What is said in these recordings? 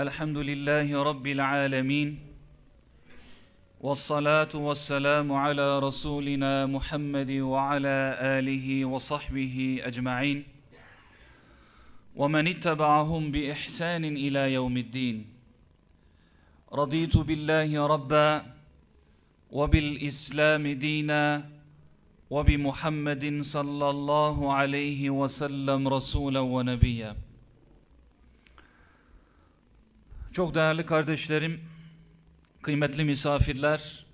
الحمد لله رب العالمين والصلاة والسلام على رسولنا محمد وعلى آله وصحبه أجمعين. ومن اتبعهم بإحسان إلى يوم الدين. رضيت بالله ربا وبالإسلام دينا وبمحمد صلى الله عليه وسلم رسولا ونبيا. Çok değerli kardeşlerim, kıymetli misafirler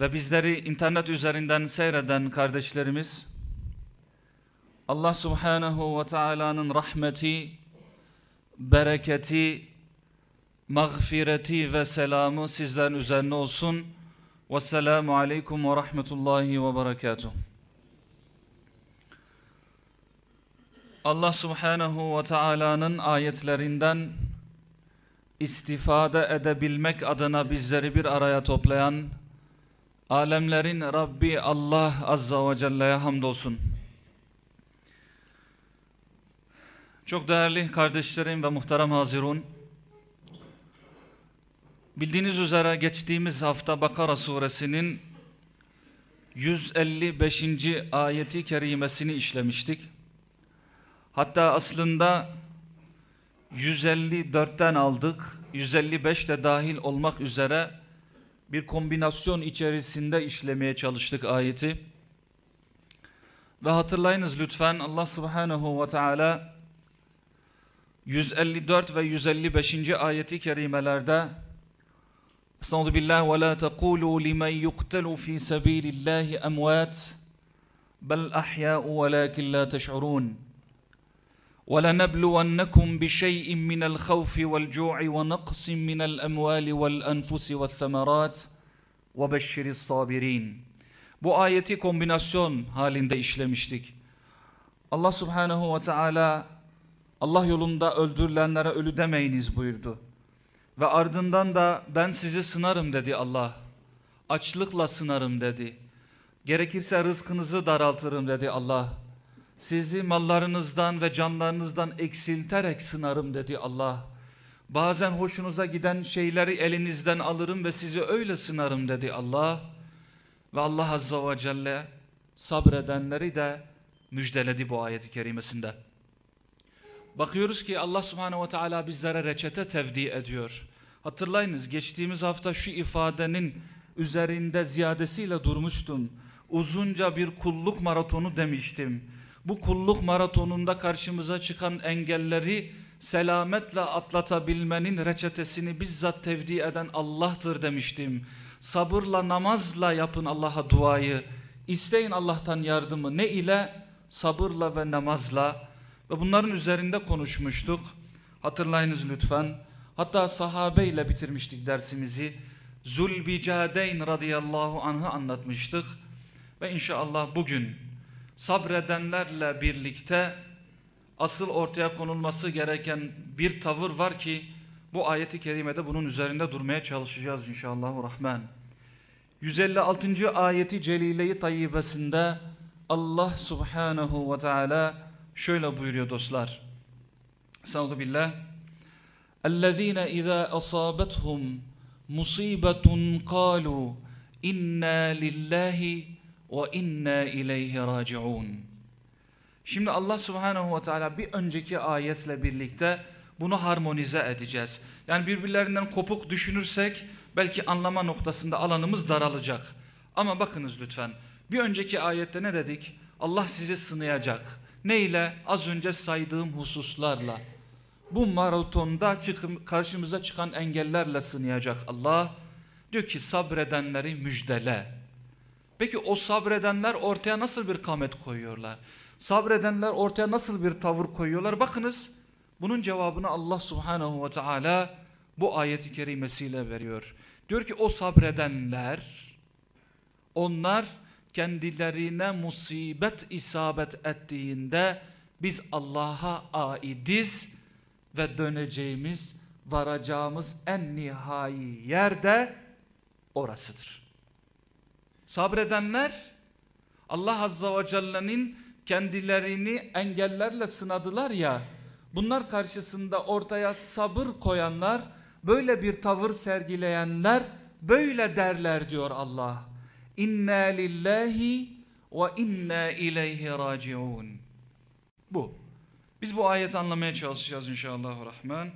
ve bizleri internet üzerinden seyreden kardeşlerimiz, Allah Subhanahu ve Taala'nın rahmeti, bereketi, mağfireti ve selamı sizlerin üzerine olsun. Vesselamu aleyküm ve rahmetullahi ve berekatuhu. Allah Subhanahu ve Taala'nın ayetlerinden istifade edebilmek adına bizleri bir araya toplayan alemlerin Rabbi Allah Azza ve Celle'ye hamdolsun. Çok değerli kardeşlerim ve muhterem hazirun, bildiğiniz üzere geçtiğimiz hafta Bakara suresinin 155. ayeti kerimesini işlemiştik. Hatta aslında 154'ten aldık, 155 de dahil olmak üzere bir kombinasyon içerisinde işlemeye çalıştık ayeti. Ve hatırlayınız lütfen Allah Subhanahu ve Teala 154 ve 155. ayeti kerimelerde Estağfirullah billah ve la taqulu limen yuqtalu fi sabilillahi amwat bel ahya'u velakin la teş'urun ولنبلونكم بشيء من الخوف والجوع ونقص من الأموال والأنفس والثمرات وبشر الصابرين Bu ayeti kombinasyon halinde işlemiştik. Allah Subhanahu ve Teala Allah yolunda öldürülenlere ölü demeyiniz buyurdu. Ve ardından da ben sizi sınarım dedi Allah. Açlıkla sınarım dedi. Gerekirse rızkınızı daraltırım dedi Allah. Sizi mallarınızdan ve canlarınızdan eksilterek sınarım dedi Allah. Bazen hoşunuza giden şeyleri elinizden alırım ve sizi öyle sınarım dedi Allah. Ve Allah Azza ve Celle sabredenleri de müjdeledi bu ayeti kerimesinde. Bakıyoruz ki Allah Subhanahu ve Teala bizlere reçete tevdi ediyor. Hatırlayınız geçtiğimiz hafta şu ifadenin üzerinde ziyadesiyle durmuştum. Uzunca bir kulluk maratonu demiştim. Bu kulluk maratonunda karşımıza çıkan engelleri selametle atlatabilmenin reçetesini bizzat tevdi eden Allah'tır demiştim. Sabırla namazla yapın Allah'a duayı. İsteyin Allah'tan yardımı. Ne ile? Sabırla ve namazla. Ve bunların üzerinde konuşmuştuk. Hatırlayınız lütfen. Hatta sahabe ile bitirmiştik dersimizi. Zulbicadeyn radıyallahu anh'ı anlatmıştık. Ve inşallah bugün sabredenlerle birlikte asıl ortaya konulması gereken bir tavır var ki bu ayeti kerimede bunun üzerinde durmaya çalışacağız inşallah rahman. 156. ayeti celile-i tayyibesinde Allah subhanahu ve teala şöyle buyuruyor dostlar. Estağfurullah billah. اَلَّذ۪ينَ اِذَا أَصَابَتْهُمْ مُصِيبَةٌ قَالُوا اِنَّا لِلّٰهِ ve inna ileyhi raciun. Şimdi Allah Subhanahu ve Teala bir önceki ayetle birlikte bunu harmonize edeceğiz. Yani birbirlerinden kopuk düşünürsek belki anlama noktasında alanımız daralacak. Ama bakınız lütfen. Bir önceki ayette ne dedik? Allah sizi sınayacak. Ne ile? Az önce saydığım hususlarla. Bu maratonda çıkım, karşımıza çıkan engellerle sınayacak Allah. Diyor ki sabredenleri müjdele. Peki o sabredenler ortaya nasıl bir kamet koyuyorlar? Sabredenler ortaya nasıl bir tavır koyuyorlar? Bakınız bunun cevabını Allah subhanahu ve teala bu ayeti kerimesiyle veriyor. Diyor ki o sabredenler onlar kendilerine musibet isabet ettiğinde biz Allah'a aidiz ve döneceğimiz, varacağımız en nihai yerde orasıdır. Sabredenler Allah Azza ve Celle'nin kendilerini engellerle sınadılar ya bunlar karşısında ortaya sabır koyanlar böyle bir tavır sergileyenler böyle derler diyor Allah. İnna lillahi ve inna ileyhi raciun. Bu. Biz bu ayeti anlamaya çalışacağız inşallah rahman.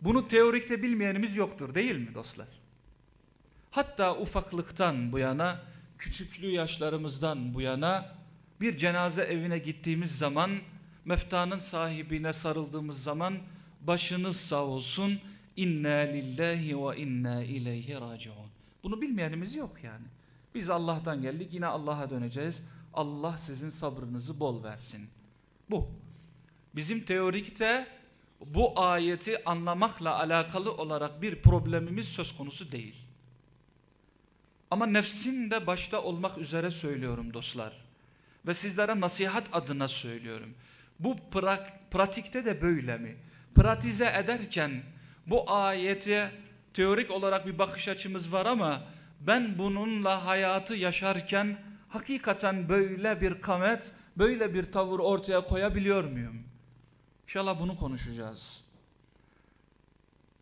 Bunu teorikte bilmeyenimiz yoktur değil mi dostlar? Hatta ufaklıktan bu yana, küçüklüğü yaşlarımızdan bu yana bir cenaze evine gittiğimiz zaman, meftanın sahibine sarıldığımız zaman başınız sağ olsun, inna lillahi ve inna ileyhi raciun. Bunu bilmeyenimiz yok yani. Biz Allah'tan geldik yine Allah'a döneceğiz. Allah sizin sabrınızı bol versin. Bu. Bizim teorikte bu ayeti anlamakla alakalı olarak bir problemimiz söz konusu değil. Ama nefsim de başta olmak üzere söylüyorum dostlar. Ve sizlere nasihat adına söylüyorum. Bu prak, pratikte de böyle mi? Pratize ederken bu ayete teorik olarak bir bakış açımız var ama ben bununla hayatı yaşarken hakikaten böyle bir kamet, böyle bir tavır ortaya koyabiliyor muyum? İnşallah bunu konuşacağız.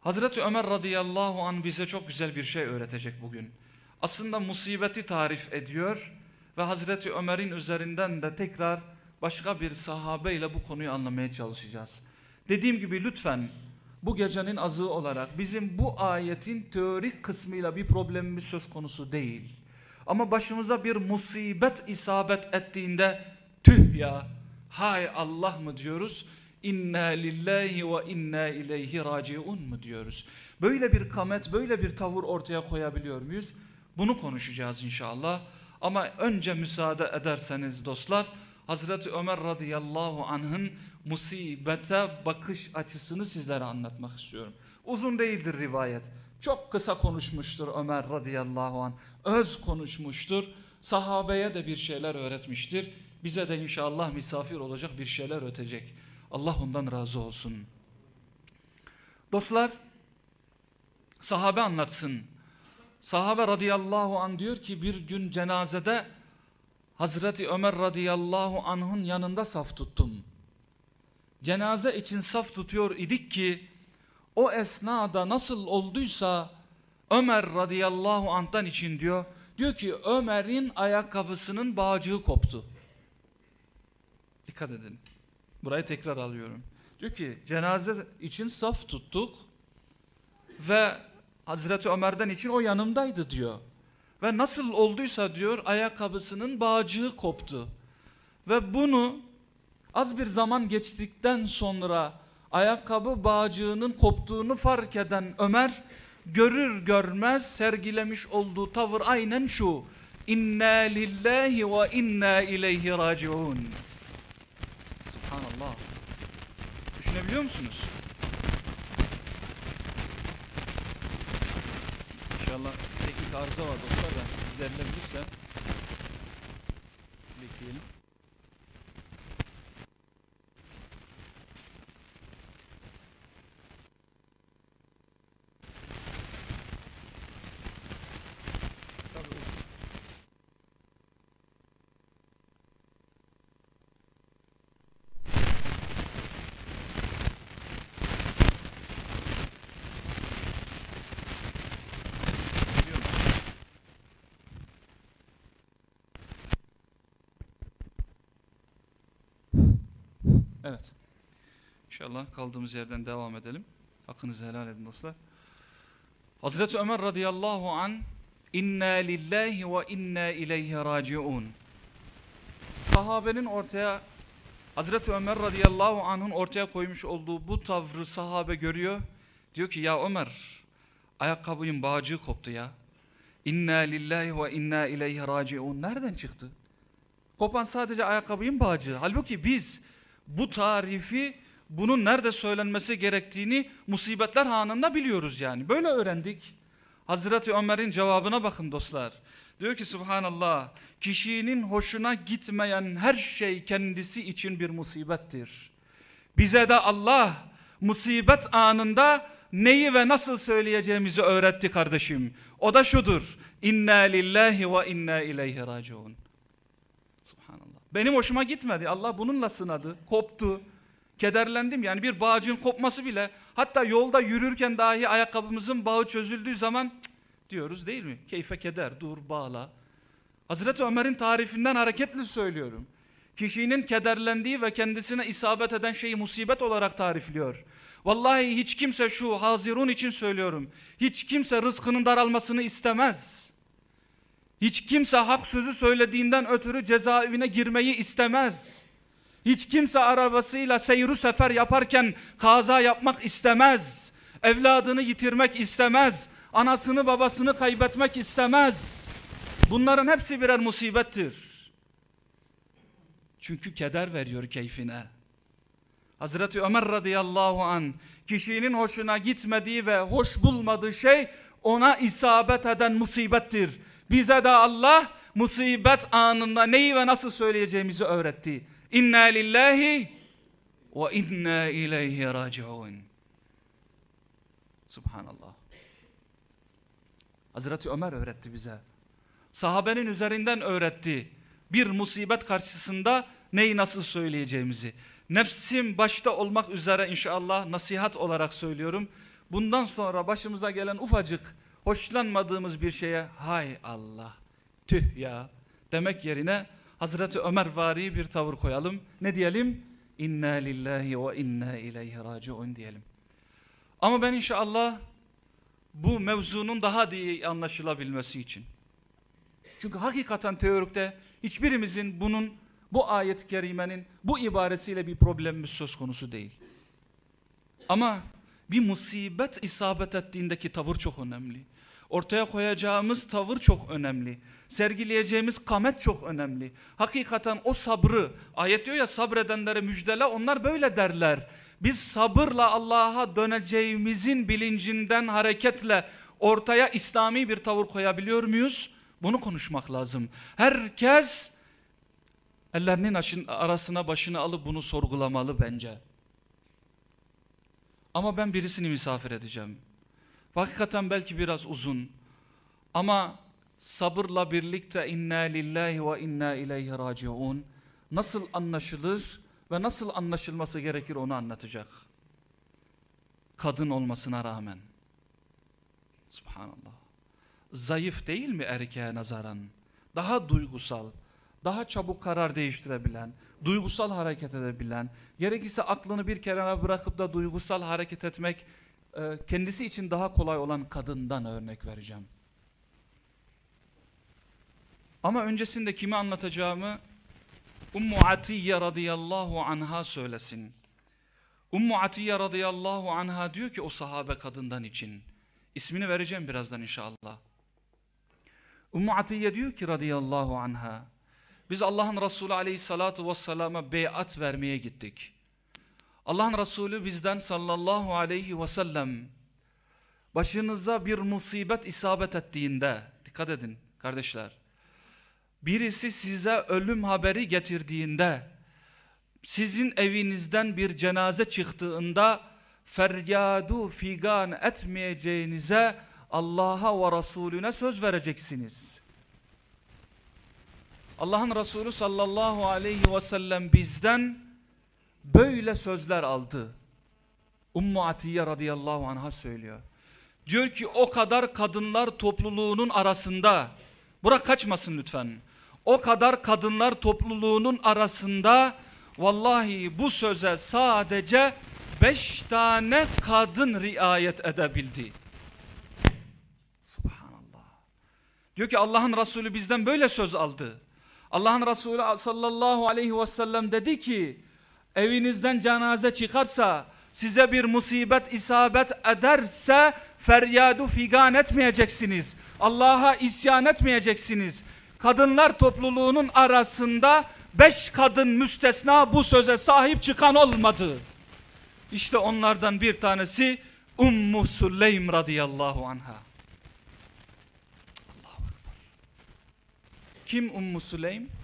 Hazreti Ömer radıyallahu an bize çok güzel bir şey öğretecek bugün. Aslında musibeti tarif ediyor ve Hazreti Ömer'in üzerinden de tekrar başka bir sahabeyle bu konuyu anlamaya çalışacağız. Dediğim gibi lütfen bu gecenin azığı olarak bizim bu ayetin teorik kısmıyla bir problemimiz söz konusu değil. Ama başımıza bir musibet isabet ettiğinde tüh ya hay Allah mı diyoruz? İnna lillahi ve inna ileyhi raciun mu diyoruz? Böyle bir kamet, böyle bir tavır ortaya koyabiliyor muyuz? Bunu konuşacağız inşallah. Ama önce müsaade ederseniz dostlar, Hazreti Ömer radıyallahu anh'ın musibete bakış açısını sizlere anlatmak istiyorum. Uzun değildir rivayet. Çok kısa konuşmuştur Ömer radıyallahu anh. Öz konuşmuştur. Sahabeye de bir şeyler öğretmiştir. Bize de inşallah misafir olacak bir şeyler ötecek. Allah ondan razı olsun. Dostlar, sahabe anlatsın. Sahabe radıyallahu an diyor ki bir gün cenazede Hazreti Ömer radıyallahu anh'ın yanında saf tuttum. Cenaze için saf tutuyor idik ki o esnada nasıl olduysa Ömer radıyallahu anh'tan için diyor. Diyor ki Ömer'in ayakkabısının bağcığı koptu. Dikkat edin. Burayı tekrar alıyorum. Diyor ki cenaze için saf tuttuk ve Hazreti Ömer'den için o yanımdaydı diyor. Ve nasıl olduysa diyor ayakkabısının bağcığı koptu. Ve bunu az bir zaman geçtikten sonra ayakkabı bağcığının koptuğunu fark eden Ömer görür görmez sergilemiş olduğu tavır aynen şu. İnna lillahi ve inna ileyhi raciun. Subhanallah. Düşünebiliyor musunuz? İnşallah teknik arıza var dostlar da giderilebilirse Evet. İnşallah kaldığımız yerden devam edelim. Hakkınızı helal edin dostlar. Hazreti Ömer radıyallahu an inna lillahi ve inna ileyhi raciun. Sahabenin ortaya Hazreti Ömer radıyallahu anh'ın ortaya koymuş olduğu bu tavrı sahabe görüyor. Diyor ki ya Ömer ayakkabının bağcığı koptu ya. İnna lillahi ve inna ileyhi raciun. Nereden çıktı? Kopan sadece ayakkabının bağcığı. Halbuki biz bu tarifi bunun nerede söylenmesi gerektiğini musibetler anında biliyoruz yani. Böyle öğrendik. Hazreti Ömer'in cevabına bakın dostlar. Diyor ki subhanallah kişinin hoşuna gitmeyen her şey kendisi için bir musibettir. Bize de Allah musibet anında neyi ve nasıl söyleyeceğimizi öğretti kardeşim. O da şudur. İnna lillahi ve inna ileyhi raciun. Benim hoşuma gitmedi. Allah bununla sınadı. Koptu. Kederlendim yani bir bağcığın kopması bile hatta yolda yürürken dahi ayakkabımızın bağı çözüldüğü zaman diyoruz değil mi? Keyfe keder dur bağla. Hazreti Ömer'in tarifinden hareketli söylüyorum. Kişinin kederlendiği ve kendisine isabet eden şeyi musibet olarak tarifliyor. Vallahi hiç kimse şu hazirun için söylüyorum. Hiç kimse rızkının daralmasını istemez. Hiç kimse hak sözü söylediğinden ötürü cezaevine girmeyi istemez. Hiç kimse arabasıyla seyru sefer yaparken kaza yapmak istemez. Evladını yitirmek istemez. Anasını babasını kaybetmek istemez. Bunların hepsi birer musibettir. Çünkü keder veriyor keyfine. Hazreti Ömer radıyallahu an kişinin hoşuna gitmediği ve hoş bulmadığı şey ona isabet eden musibettir. Bize de Allah musibet anında neyi ve nasıl söyleyeceğimizi öğretti. İnna lillahi ve inna ileyhi raciun. Subhanallah. Hazreti Ömer öğretti bize. Sahabenin üzerinden öğretti. Bir musibet karşısında neyi nasıl söyleyeceğimizi. Nefsim başta olmak üzere inşallah nasihat olarak söylüyorum. Bundan sonra başımıza gelen ufacık hoşlanmadığımız bir şeye hay Allah tüh ya demek yerine Hazreti Ömer vari bir tavır koyalım. Ne diyelim? İnna lillahi ve inna ileyhi raciun diyelim. Ama ben inşallah bu mevzunun daha iyi anlaşılabilmesi için. Çünkü hakikaten teorikte hiçbirimizin bunun bu ayet-i kerimenin bu ibaresiyle bir problemimiz söz konusu değil. Ama bir musibet isabet ettiğindeki tavır çok önemli. Ortaya koyacağımız tavır çok önemli. Sergileyeceğimiz kamet çok önemli. Hakikaten o sabrı, ayet diyor ya sabredenlere müjdele onlar böyle derler. Biz sabırla Allah'a döneceğimizin bilincinden hareketle ortaya İslami bir tavır koyabiliyor muyuz? Bunu konuşmak lazım. Herkes ellerinin arasına başını alıp bunu sorgulamalı bence. Ama ben birisini misafir edeceğim. Hakikaten belki biraz uzun. Ama sabırla birlikte inna lillahi ve inna ileyhi raciun nasıl anlaşılır ve nasıl anlaşılması gerekir onu anlatacak. Kadın olmasına rağmen. Subhanallah. Zayıf değil mi erkeğe nazaran? Daha duygusal, daha çabuk karar değiştirebilen, duygusal hareket edebilen, gerekirse aklını bir kenara bırakıp da duygusal hareket etmek kendisi için daha kolay olan kadından örnek vereceğim. Ama öncesinde kimi anlatacağımı Ummu Atiye radıyallahu anha söylesin. Ummu Atiye radıyallahu anha diyor ki o sahabe kadından için. İsmini vereceğim birazdan inşallah. Ummu Atiye diyor ki radıyallahu anha. Biz Allah'ın Resulü aleyhissalatu vesselama beyat vermeye gittik. Allah'ın Resulü bizden sallallahu aleyhi ve sellem başınıza bir musibet isabet ettiğinde dikkat edin kardeşler birisi size ölüm haberi getirdiğinde sizin evinizden bir cenaze çıktığında feryadu figan etmeyeceğinize Allah'a ve Resulüne söz vereceksiniz. Allah'ın Resulü sallallahu aleyhi ve sellem bizden böyle sözler aldı. Ummu Atiye radıyallahu anh'a söylüyor. Diyor ki o kadar kadınlar topluluğunun arasında, bırak kaçmasın lütfen. O kadar kadınlar topluluğunun arasında vallahi bu söze sadece beş tane kadın riayet edebildi. Subhanallah. Diyor ki Allah'ın Resulü bizden böyle söz aldı. Allah'ın Resulü sallallahu aleyhi ve sellem dedi ki evinizden cenaze çıkarsa size bir musibet isabet ederse feryadu figan etmeyeceksiniz. Allah'a isyan etmeyeceksiniz. Kadınlar topluluğunun arasında beş kadın müstesna bu söze sahip çıkan olmadı. İşte onlardan bir tanesi Ummu Süleym radıyallahu anha. Kim Ummu Süleym?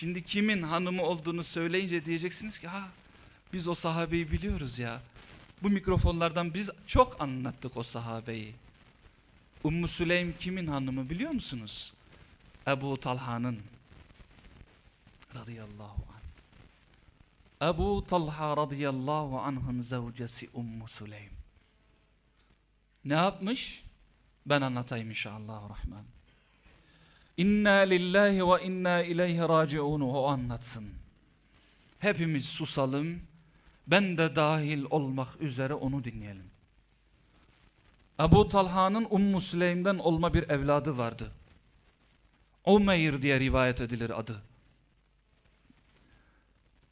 Şimdi kimin hanımı olduğunu söyleyince diyeceksiniz ki ha biz o sahabeyi biliyoruz ya. Bu mikrofonlardan biz çok anlattık o sahabeyi. Ummu Süleym kimin hanımı biliyor musunuz? Ebu Talha'nın. radıyallahu anh. Ebu Talha radıyallahu anh'ın zevcesi Ummu Süleym. Ne yapmış? Ben anlatayım inşallah rahman. İnna lillahi ve inna ileyhi raciun o anlatsın. Hepimiz susalım. Ben de dahil olmak üzere onu dinleyelim. Ebu Talha'nın Ummu Süleym'den olma bir evladı vardı. Umeyr diye rivayet edilir adı.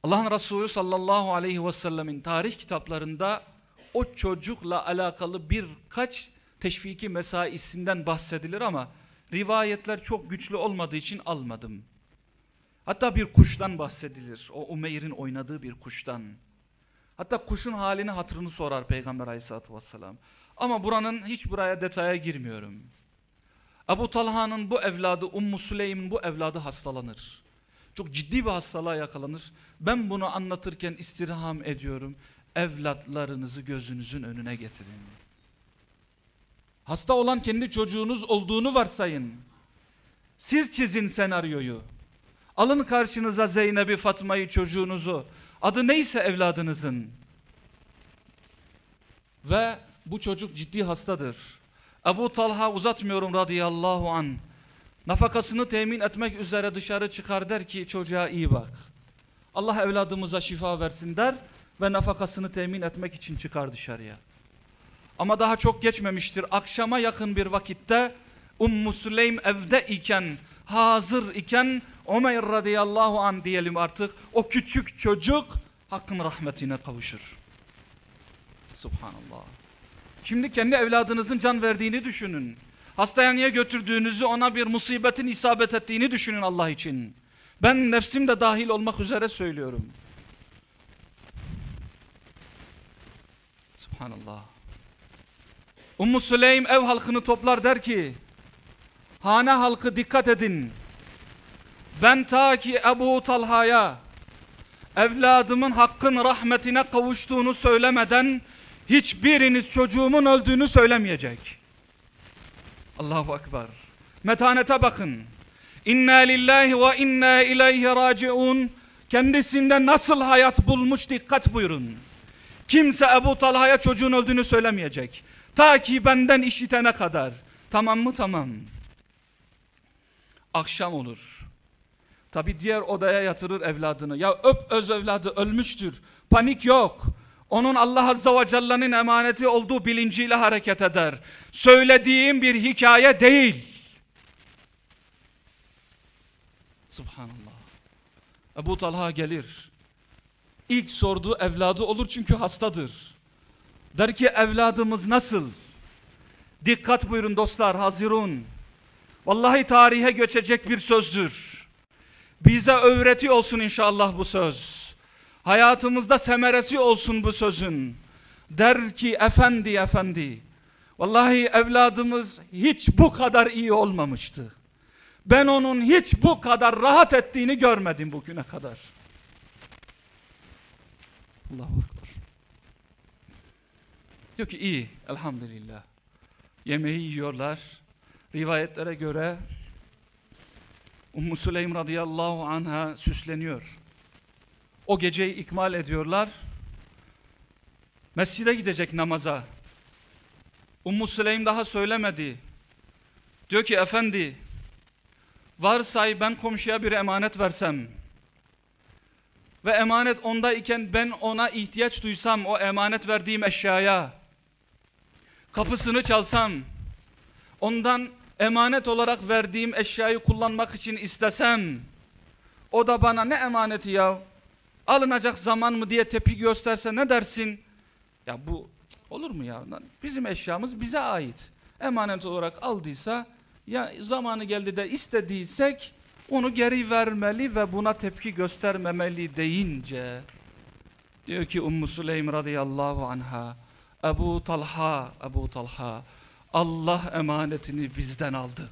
Allah'ın Resulü sallallahu aleyhi ve sellemin tarih kitaplarında o çocukla alakalı birkaç teşviki mesaisinden bahsedilir ama rivayetler çok güçlü olmadığı için almadım. Hatta bir kuştan bahsedilir. O Umeyr'in oynadığı bir kuştan. Hatta kuşun halini hatırını sorar Peygamber aleyhissalatü vesselam. Ama buranın hiç buraya detaya girmiyorum. Ebu Talha'nın bu evladı Ummu Süleym'in bu evladı hastalanır. Çok ciddi bir hastalığa yakalanır. Ben bunu anlatırken istirham ediyorum. Evlatlarınızı gözünüzün önüne getirin. Hasta olan kendi çocuğunuz olduğunu varsayın. Siz çizin senaryoyu. Alın karşınıza Zeynep'i, Fatma'yı, çocuğunuzu. Adı neyse evladınızın. Ve bu çocuk ciddi hastadır. Ebu Talha uzatmıyorum radıyallahu an. Nafakasını temin etmek üzere dışarı çıkar der ki çocuğa iyi bak. Allah evladımıza şifa versin der ve nafakasını temin etmek için çıkar dışarıya. Ama daha çok geçmemiştir. Akşama yakın bir vakitte Ummu Süleym evde iken, hazır iken Ömer radıyallahu an diyelim artık o küçük çocuk hakkın rahmetine kavuşur. Subhanallah. Şimdi kendi evladınızın can verdiğini düşünün. Hastaneye götürdüğünüzü ona bir musibetin isabet ettiğini düşünün Allah için. Ben nefsim de dahil olmak üzere söylüyorum. Subhanallah. Ummu Süleym ev halkını toplar der ki Hane halkı dikkat edin. Ben ta ki Ebu Talha'ya evladımın hakkın rahmetine kavuştuğunu söylemeden hiçbiriniz çocuğumun öldüğünü söylemeyecek. Allahu Ekber. Metanete bakın. İnna lillahi ve inna ileyhi raciun. Kendisinde nasıl hayat bulmuş dikkat buyurun. Kimse Ebu Talha'ya çocuğun öldüğünü söylemeyecek. Ta ki benden işitene kadar. Tamam mı? Tamam. Akşam olur. Tabi diğer odaya yatırır evladını. Ya öp öz evladı ölmüştür. Panik yok. Onun Allah Azza ve Celle'nin emaneti olduğu bilinciyle hareket eder. Söylediğim bir hikaye değil. Subhanallah. Ebu Talha gelir. İlk sorduğu evladı olur çünkü hastadır. Der ki evladımız nasıl? Dikkat buyurun dostlar hazirun. Vallahi tarihe göçecek bir sözdür. Bize öğreti olsun inşallah bu söz. Hayatımızda semeresi olsun bu sözün. Der ki efendi efendi. Vallahi evladımız hiç bu kadar iyi olmamıştı. Ben onun hiç bu kadar rahat ettiğini görmedim bugüne kadar. Allahu Ekber. Diyor ki iyi elhamdülillah. Yemeği yiyorlar. Rivayetlere göre Ummu Süleym radıyallahu anha süsleniyor. O geceyi ikmal ediyorlar. Mescide gidecek namaza. Ummu Süleym daha söylemedi. Diyor ki efendi varsay ben komşuya bir emanet versem ve emanet onda iken ben ona ihtiyaç duysam o emanet verdiğim eşyaya kapısını çalsam ondan emanet olarak verdiğim eşyayı kullanmak için istesem o da bana ne emaneti ya alınacak zaman mı diye tepki gösterse ne dersin? Ya bu olur mu ya? Bizim eşyamız bize ait. Emanet olarak aldıysa ya zamanı geldi de istediysek onu geri vermeli ve buna tepki göstermemeli deyince diyor ki Ummu Süleym radıyallahu anha Ebu Talha Ebu Talha Allah emanetini bizden aldı.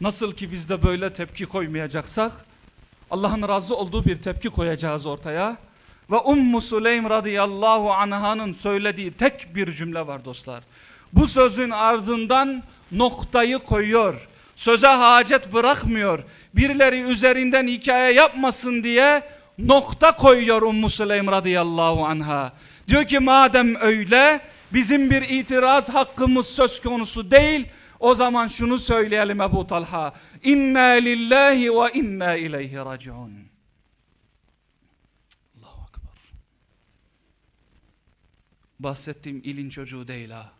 Nasıl ki biz de böyle tepki koymayacaksak Allah'ın razı olduğu bir tepki koyacağız ortaya. Ve Ummu Süleym radıyallahu anh'ın söylediği tek bir cümle var dostlar. Bu sözün ardından noktayı koyuyor. söze hacet bırakmıyor. Birileri üzerinden hikaye yapmasın diye nokta koyuyor Ummu Süleym radıyallahu anha. Diyor ki madem öyle bizim bir itiraz hakkımız söz konusu değil. O zaman şunu söyleyelim Ebu Talha. İnna lillahi ve inna ileyhi raciun. Allahu Akbar. Bahsettiğim ilin çocuğu değil ha.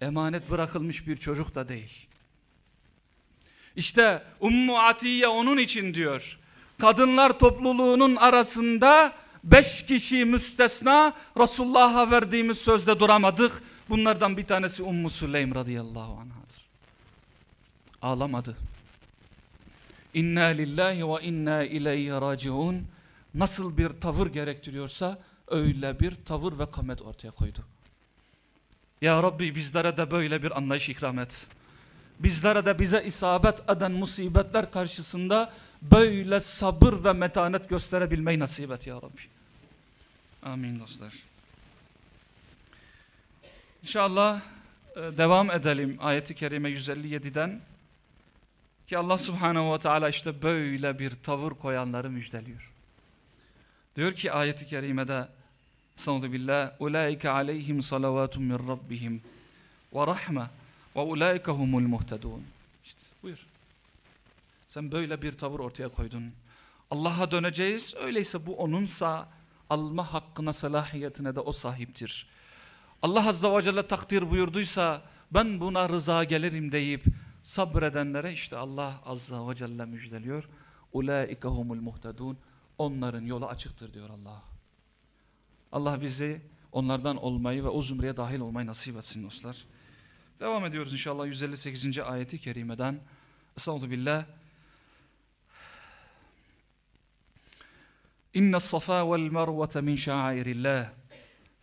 Emanet bırakılmış bir çocuk da değil. İşte Ummu Atiye onun için diyor. Kadınlar topluluğunun arasında beş kişi müstesna Resulullah'a verdiğimiz sözde duramadık. Bunlardan bir tanesi Ummu Süleym radıyallahu anhadır. Ağlamadı. İnna lillahi ve inna ileyhi raciun. Nasıl bir tavır gerektiriyorsa öyle bir tavır ve kamet ortaya koydu. Ya Rabbi bizlere de böyle bir anlayış ikram et. Bizlere de bize isabet eden musibetler karşısında böyle sabır ve metanet gösterebilmeyi nasip et ya Rabbi. Amin dostlar. İnşallah e, devam edelim ayeti kerime 157'den. Ki Allah subhanehu ve teala işte böyle bir tavır koyanları müjdeliyor. Diyor ki ayeti kerimede Estağfurullah billah. Ulaike aleyhim salavatun min rabbihim ve rahme ve ulaike humul muhtedun. Sen böyle bir tavır ortaya koydun. Allah'a döneceğiz. Öyleyse bu onunsa alma hakkına salahiyetine de o sahiptir. Allah Azza ve Celle takdir buyurduysa ben buna rıza gelirim deyip sabredenlere işte Allah Azza ve Celle müjdeliyor. Ulaike humul muhtedun. Onların yolu açıktır diyor Allah. Allah bizi onlardan olmayı ve o zümreye dahil olmayı nasip etsin dostlar. Devam ediyoruz inşallah 158. ayeti kerimeden. Estağfurullah billah. İnne safa vel mervete min şairillah.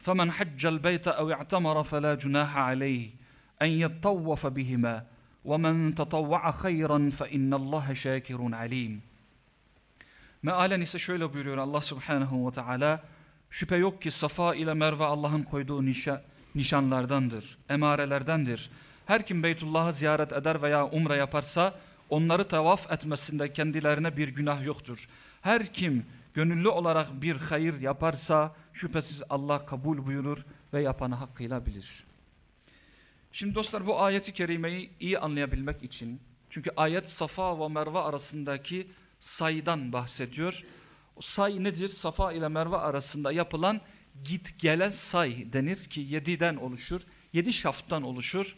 فمن حج البيت أو اعتمر فلا جناح عليه أن يطوف بهما ومن تطوع خيرا فإن الله شاكر عليم Mealen ise şöyle buyuruyor Allah Subhanahu ve Teala Şüphe yok ki Safa ile Merve Allah'ın koyduğu nişa, nişanlardandır, emarelerdendir. Her kim Beytullah'ı ziyaret eder veya umre yaparsa onları tavaf etmesinde kendilerine bir günah yoktur. Her kim gönüllü olarak bir hayır yaparsa şüphesiz Allah kabul buyurur ve yapanı hakkıyla bilir. Şimdi dostlar bu ayeti kerimeyi iyi anlayabilmek için çünkü ayet Safa ve Merve arasındaki saydan bahsediyor. O say nedir? Safa ile Merve arasında yapılan git gele say denir ki yediden oluşur. Yedi şaftan oluşur.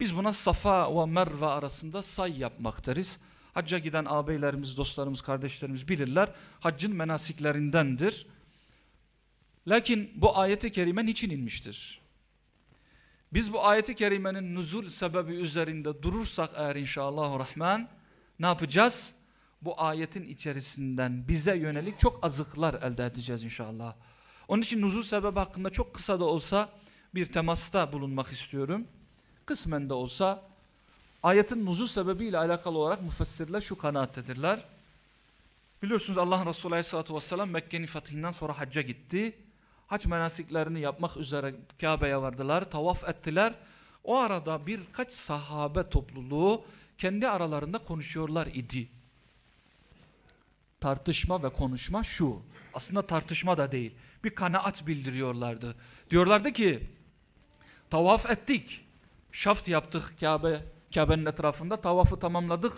Biz buna Safa ve Merve arasında say yapmak deriz. Hacca giden ağabeylerimiz, dostlarımız, kardeşlerimiz bilirler. Haccın menasiklerindendir. Lakin bu ayeti kerime niçin inmiştir? Biz bu ayeti kerimenin nüzul sebebi üzerinde durursak eğer inşallah rahman ne yapacağız? Bu ayetin içerisinden bize yönelik çok azıklar elde edeceğiz inşallah. Onun için nüzul sebebi hakkında çok kısa da olsa bir temasta bulunmak istiyorum. Kısmen de olsa ayetin nuzul sebebiyle alakalı olarak müfessirler şu kanaattedirler. Biliyorsunuz Allah Resulü Aleyhisselatü Vesselam Mekke'nin fethinden sonra hacca gitti. Hac menasiklerini yapmak üzere Kabe'ye vardılar, tavaf ettiler. O arada birkaç sahabe topluluğu kendi aralarında konuşuyorlar idi. Tartışma ve konuşma şu. Aslında tartışma da değil. Bir kanaat bildiriyorlardı. Diyorlardı ki tavaf ettik. Şaft yaptık Kabe Kabe'nin etrafında tavafı tamamladık.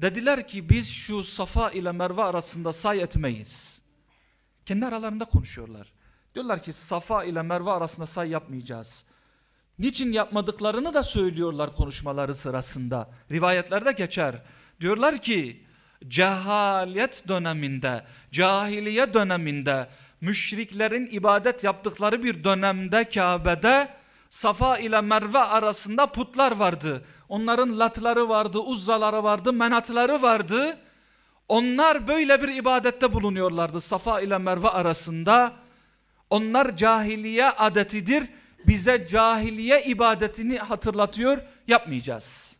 Dediler ki biz şu Safa ile Merve arasında say etmeyiz. Kendi aralarında konuşuyorlar. Diyorlar ki Safa ile Merve arasında say yapmayacağız. Niçin yapmadıklarını da söylüyorlar konuşmaları sırasında. Rivayetlerde geçer. Diyorlar ki cehalet döneminde, cahiliye döneminde, müşriklerin ibadet yaptıkları bir dönemde Kabe'de Safa ile Merve arasında putlar vardı. Onların latları vardı, uzzaları vardı, menatları vardı. Onlar böyle bir ibadette bulunuyorlardı Safa ile Merve arasında. Onlar cahiliye adetidir. Bize cahiliye ibadetini hatırlatıyor, yapmayacağız.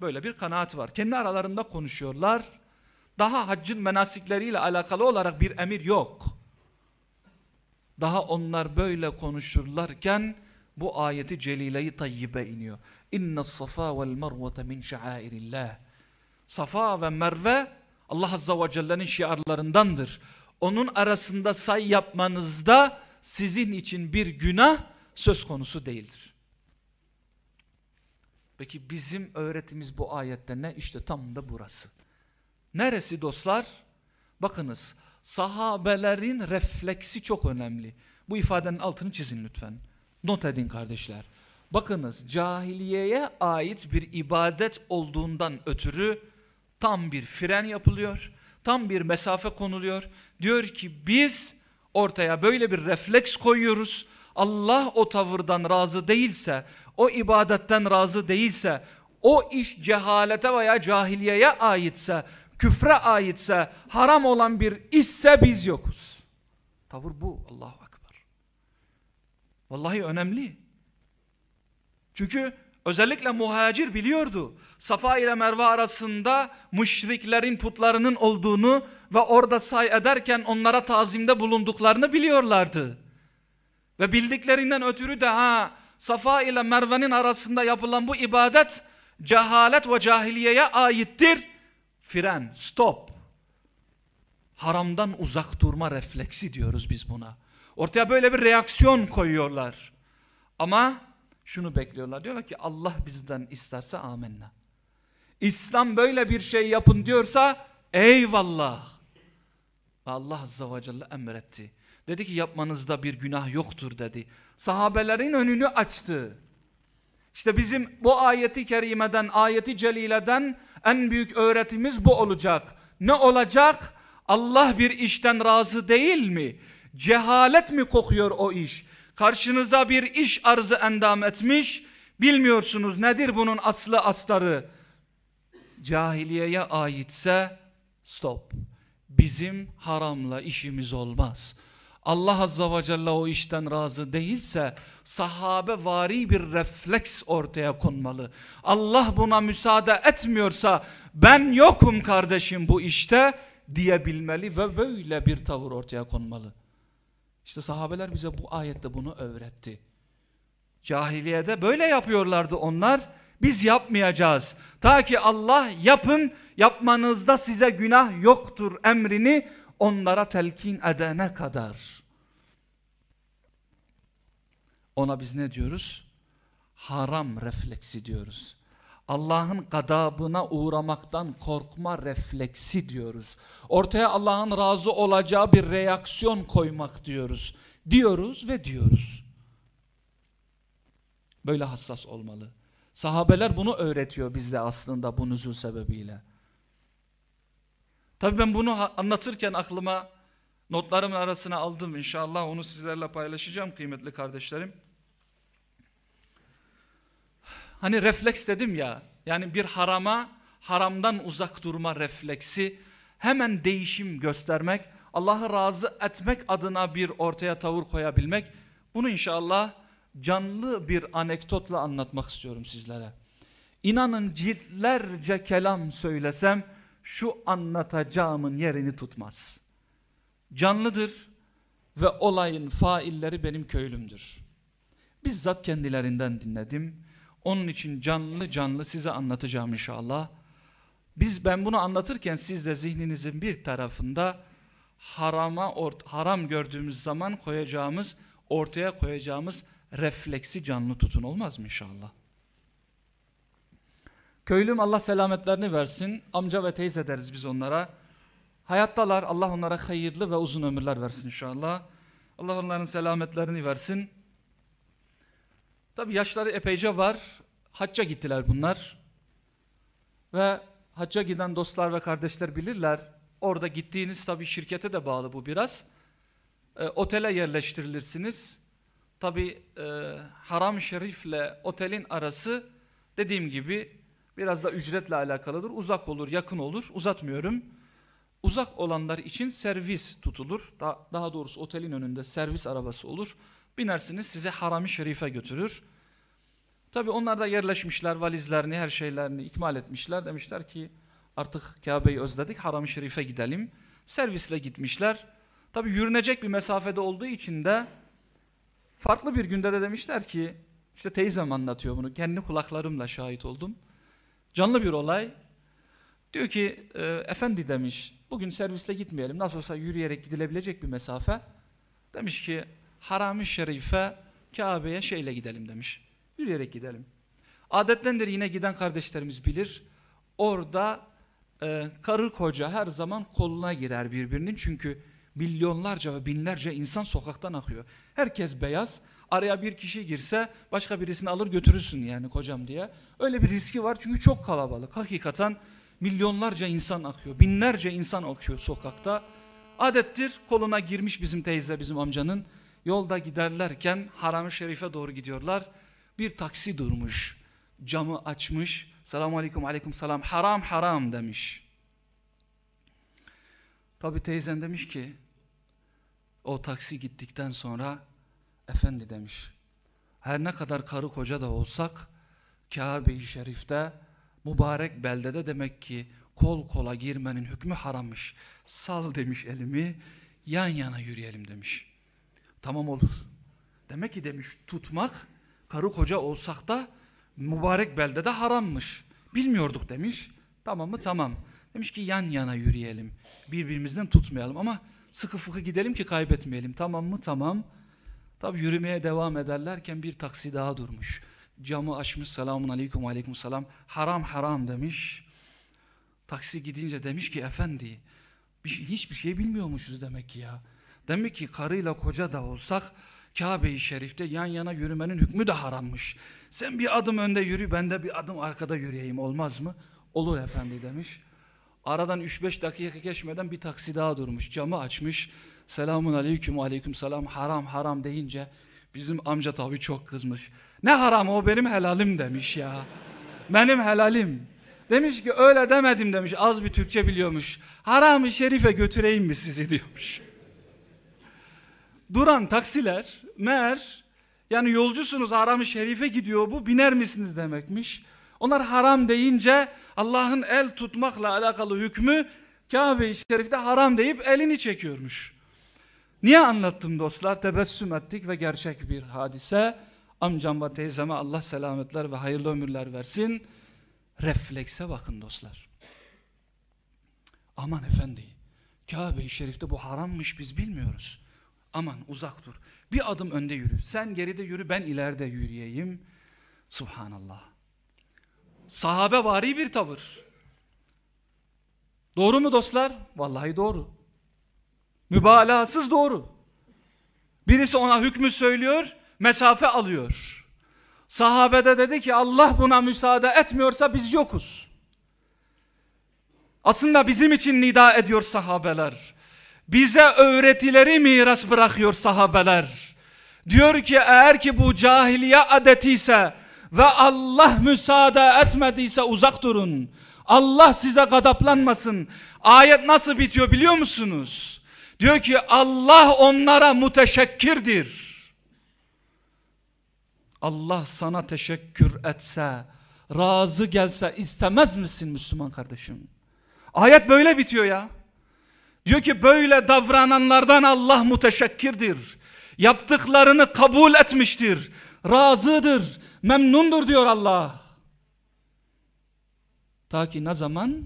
Böyle bir kanaat var. Kendi aralarında konuşuyorlar. Daha haccın menasikleriyle alakalı olarak bir emir yok. Daha onlar böyle konuşurlarken bu ayeti celile-i tayyibe iniyor. İnne safa vel mervete min şairillah. Safa ve Merve Allah Azza ve Celle'nin şiarlarındandır. Onun arasında say yapmanızda sizin için bir günah söz konusu değildir. Peki bizim öğretimiz bu ayette ne? İşte tam da burası. Neresi dostlar? Bakınız sahabelerin refleksi çok önemli. Bu ifadenin altını çizin lütfen. Not edin kardeşler. Bakınız cahiliyeye ait bir ibadet olduğundan ötürü tam bir fren yapılıyor. Tam bir mesafe konuluyor. Diyor ki biz ortaya böyle bir refleks koyuyoruz. Allah o tavırdan razı değilse, o ibadetten razı değilse, o iş cehalete veya cahiliyeye aitse, küfre aitse, haram olan bir işse biz yokuz. Tavır bu. Allahu Ekber. Vallahi önemli. Çünkü özellikle muhacir biliyordu. Safa ile Merve arasında müşriklerin putlarının olduğunu ve orada say ederken onlara tazimde bulunduklarını biliyorlardı. Ve bildiklerinden ötürü de ha Safa ile Merve'nin arasında yapılan bu ibadet cehalet ve cahiliyeye aittir. Fren, stop. Haramdan uzak durma refleksi diyoruz biz buna. Ortaya böyle bir reaksiyon koyuyorlar. Ama şunu bekliyorlar. Diyorlar ki Allah bizden isterse amenna. İslam böyle bir şey yapın diyorsa eyvallah. Allah Azze ve Celle emretti. Dedi ki yapmanızda bir günah yoktur dedi. Sahabelerin önünü açtı. İşte bizim bu ayeti kerimeden, ayeti celileden en büyük öğretimiz bu olacak. Ne olacak? Allah bir işten razı değil mi? Cehalet mi kokuyor o iş? Karşınıza bir iş arzı endam etmiş. Bilmiyorsunuz nedir bunun aslı astarı? Cahiliyeye aitse stop. Bizim haramla işimiz olmaz. Allah Azza ve Celle o işten razı değilse sahabe vari bir refleks ortaya konmalı. Allah buna müsaade etmiyorsa ben yokum kardeşim bu işte diyebilmeli ve böyle bir tavır ortaya konmalı. İşte sahabeler bize bu ayette bunu öğretti. Cahiliyede böyle yapıyorlardı onlar. Biz yapmayacağız. Ta ki Allah yapın, yapmanızda size günah yoktur emrini onlara telkin edene kadar. Ona biz ne diyoruz? Haram refleksi diyoruz. Allah'ın gadabına uğramaktan korkma refleksi diyoruz. Ortaya Allah'ın razı olacağı bir reaksiyon koymak diyoruz. Diyoruz ve diyoruz. Böyle hassas olmalı. Sahabeler bunu öğretiyor bizde aslında bu nüzul sebebiyle. Tabii ben bunu anlatırken aklıma notlarımın arasına aldım inşallah onu sizlerle paylaşacağım kıymetli kardeşlerim. Hani refleks dedim ya yani bir harama haramdan uzak durma refleksi hemen değişim göstermek Allah'ı razı etmek adına bir ortaya tavır koyabilmek bunu inşallah canlı bir anekdotla anlatmak istiyorum sizlere. İnanın ciltlerce kelam söylesem şu anlatacağımın yerini tutmaz. Canlıdır ve olayın failleri benim köylümdür. Bizzat kendilerinden dinledim. Onun için canlı canlı size anlatacağım inşallah. Biz ben bunu anlatırken siz de zihninizin bir tarafında harama haram gördüğümüz zaman koyacağımız ortaya koyacağımız refleksi canlı tutun olmaz mı inşallah? Köylüm Allah selametlerini versin. Amca ve teyze deriz biz onlara. Hayattalar Allah onlara hayırlı ve uzun ömürler versin inşallah. Allah onların selametlerini versin. Tabi yaşları epeyce var. Hacca gittiler bunlar. Ve hacca giden dostlar ve kardeşler bilirler. Orada gittiğiniz tabi şirkete de bağlı bu biraz. E, otele yerleştirilirsiniz. Tabi e, haram şerifle otelin arası dediğim gibi biraz da ücretle alakalıdır. Uzak olur, yakın olur. Uzatmıyorum. Uzak olanlar için servis tutulur. Daha, daha doğrusu otelin önünde servis arabası olur. Binersiniz size harami şerife götürür. Tabi onlar da yerleşmişler valizlerini her şeylerini ikmal etmişler. Demişler ki artık Kabe'yi özledik harami şerife gidelim. Servisle gitmişler. Tabi yürünecek bir mesafede olduğu için de Farklı bir günde de demişler ki işte teyzem anlatıyor bunu. Kendi kulaklarımla şahit oldum. Canlı bir olay. Diyor ki e, efendi demiş bugün servisle gitmeyelim. Nasıl olsa yürüyerek gidilebilecek bir mesafe. Demiş ki Haram-ı Şerife Kabe'ye şeyle gidelim demiş. Yürüyerek gidelim. Adettendir yine giden kardeşlerimiz bilir. Orada e, karı koca her zaman koluna girer birbirinin. Çünkü milyonlarca ve binlerce insan sokaktan akıyor. Herkes beyaz. Araya bir kişi girse başka birisini alır götürürsün yani kocam diye. Öyle bir riski var çünkü çok kalabalık. Hakikaten milyonlarca insan akıyor. Binlerce insan akıyor sokakta. Adettir koluna girmiş bizim teyze bizim amcanın. Yolda giderlerken Haram-ı Şerif'e doğru gidiyorlar. Bir taksi durmuş. Camı açmış. Selamun aleyküm aleyküm selam. Haram haram demiş. Tabi teyzen demiş ki o taksi gittikten sonra efendi demiş. Her ne kadar karı koca da olsak Kabe-i Şerif'te mübarek beldede demek ki kol kola girmenin hükmü harammış. Sal demiş elimi yan yana yürüyelim demiş. Tamam olur. Demek ki demiş tutmak karı koca olsak da mübarek beldede harammış. Bilmiyorduk demiş. Tamam mı? Tamam. Demiş ki yan yana yürüyelim. Birbirimizden tutmayalım ama sıkı fıkı gidelim ki kaybetmeyelim. Tamam mı? Tamam. Tabi yürümeye devam ederlerken bir taksi daha durmuş. Camı açmış selamun aleyküm aleyküm selam. Haram haram demiş. Taksi gidince demiş ki efendi şey, hiçbir şey bilmiyormuşuz demek ki ya. Demek ki karıyla koca da olsak Kabe-i Şerif'te yan yana yürümenin hükmü de harammış. Sen bir adım önde yürü ben de bir adım arkada yürüyeyim olmaz mı? Olur efendi demiş. Aradan 3-5 dakika geçmeden bir taksi daha durmuş. Camı açmış. Selamun aleyküm aleyküm selam haram haram deyince bizim amca tabii çok kızmış. Ne haram o benim helalim demiş ya. Benim helalim. Demiş ki öyle demedim demiş az bir Türkçe biliyormuş. Haram-ı şerife götüreyim mi sizi diyormuş. Duran taksiler meğer yani yolcusunuz haram-ı şerife gidiyor bu biner misiniz demekmiş. Onlar haram deyince Allah'ın el tutmakla alakalı hükmü Kabe-i Şerif'te haram deyip elini çekiyormuş. Niye anlattım dostlar? Tebessüm ettik ve gerçek bir hadise. Amcam ve teyzeme Allah selametler ve hayırlı ömürler versin. Reflekse bakın dostlar. Aman efendi, Kabe-i Şerif'te bu harammış biz bilmiyoruz. Aman uzak dur. Bir adım önde yürü. Sen geride yürü ben ileride yürüyeyim. Subhanallah. Sahabe vari bir tavır. Doğru mu dostlar? Vallahi doğru. Mübalağasız doğru. Birisi ona hükmü söylüyor, mesafe alıyor. Sahabede dedi ki Allah buna müsaade etmiyorsa biz yokuz. Aslında bizim için nida ediyor sahabeler. Bize öğretileri miras bırakıyor sahabeler. Diyor ki eğer ki bu cahiliye adetiyse ve Allah müsaade etmediyse uzak durun. Allah size gadaplanmasın. Ayet nasıl bitiyor biliyor musunuz? Diyor ki Allah onlara muteşekkirdir. Allah sana teşekkür etse, razı gelse istemez misin Müslüman kardeşim? Ayet böyle bitiyor ya. Diyor ki böyle davrananlardan Allah muteşekkirdir. Yaptıklarını kabul etmiştir. Razıdır, memnundur diyor Allah. Ta ki ne zaman?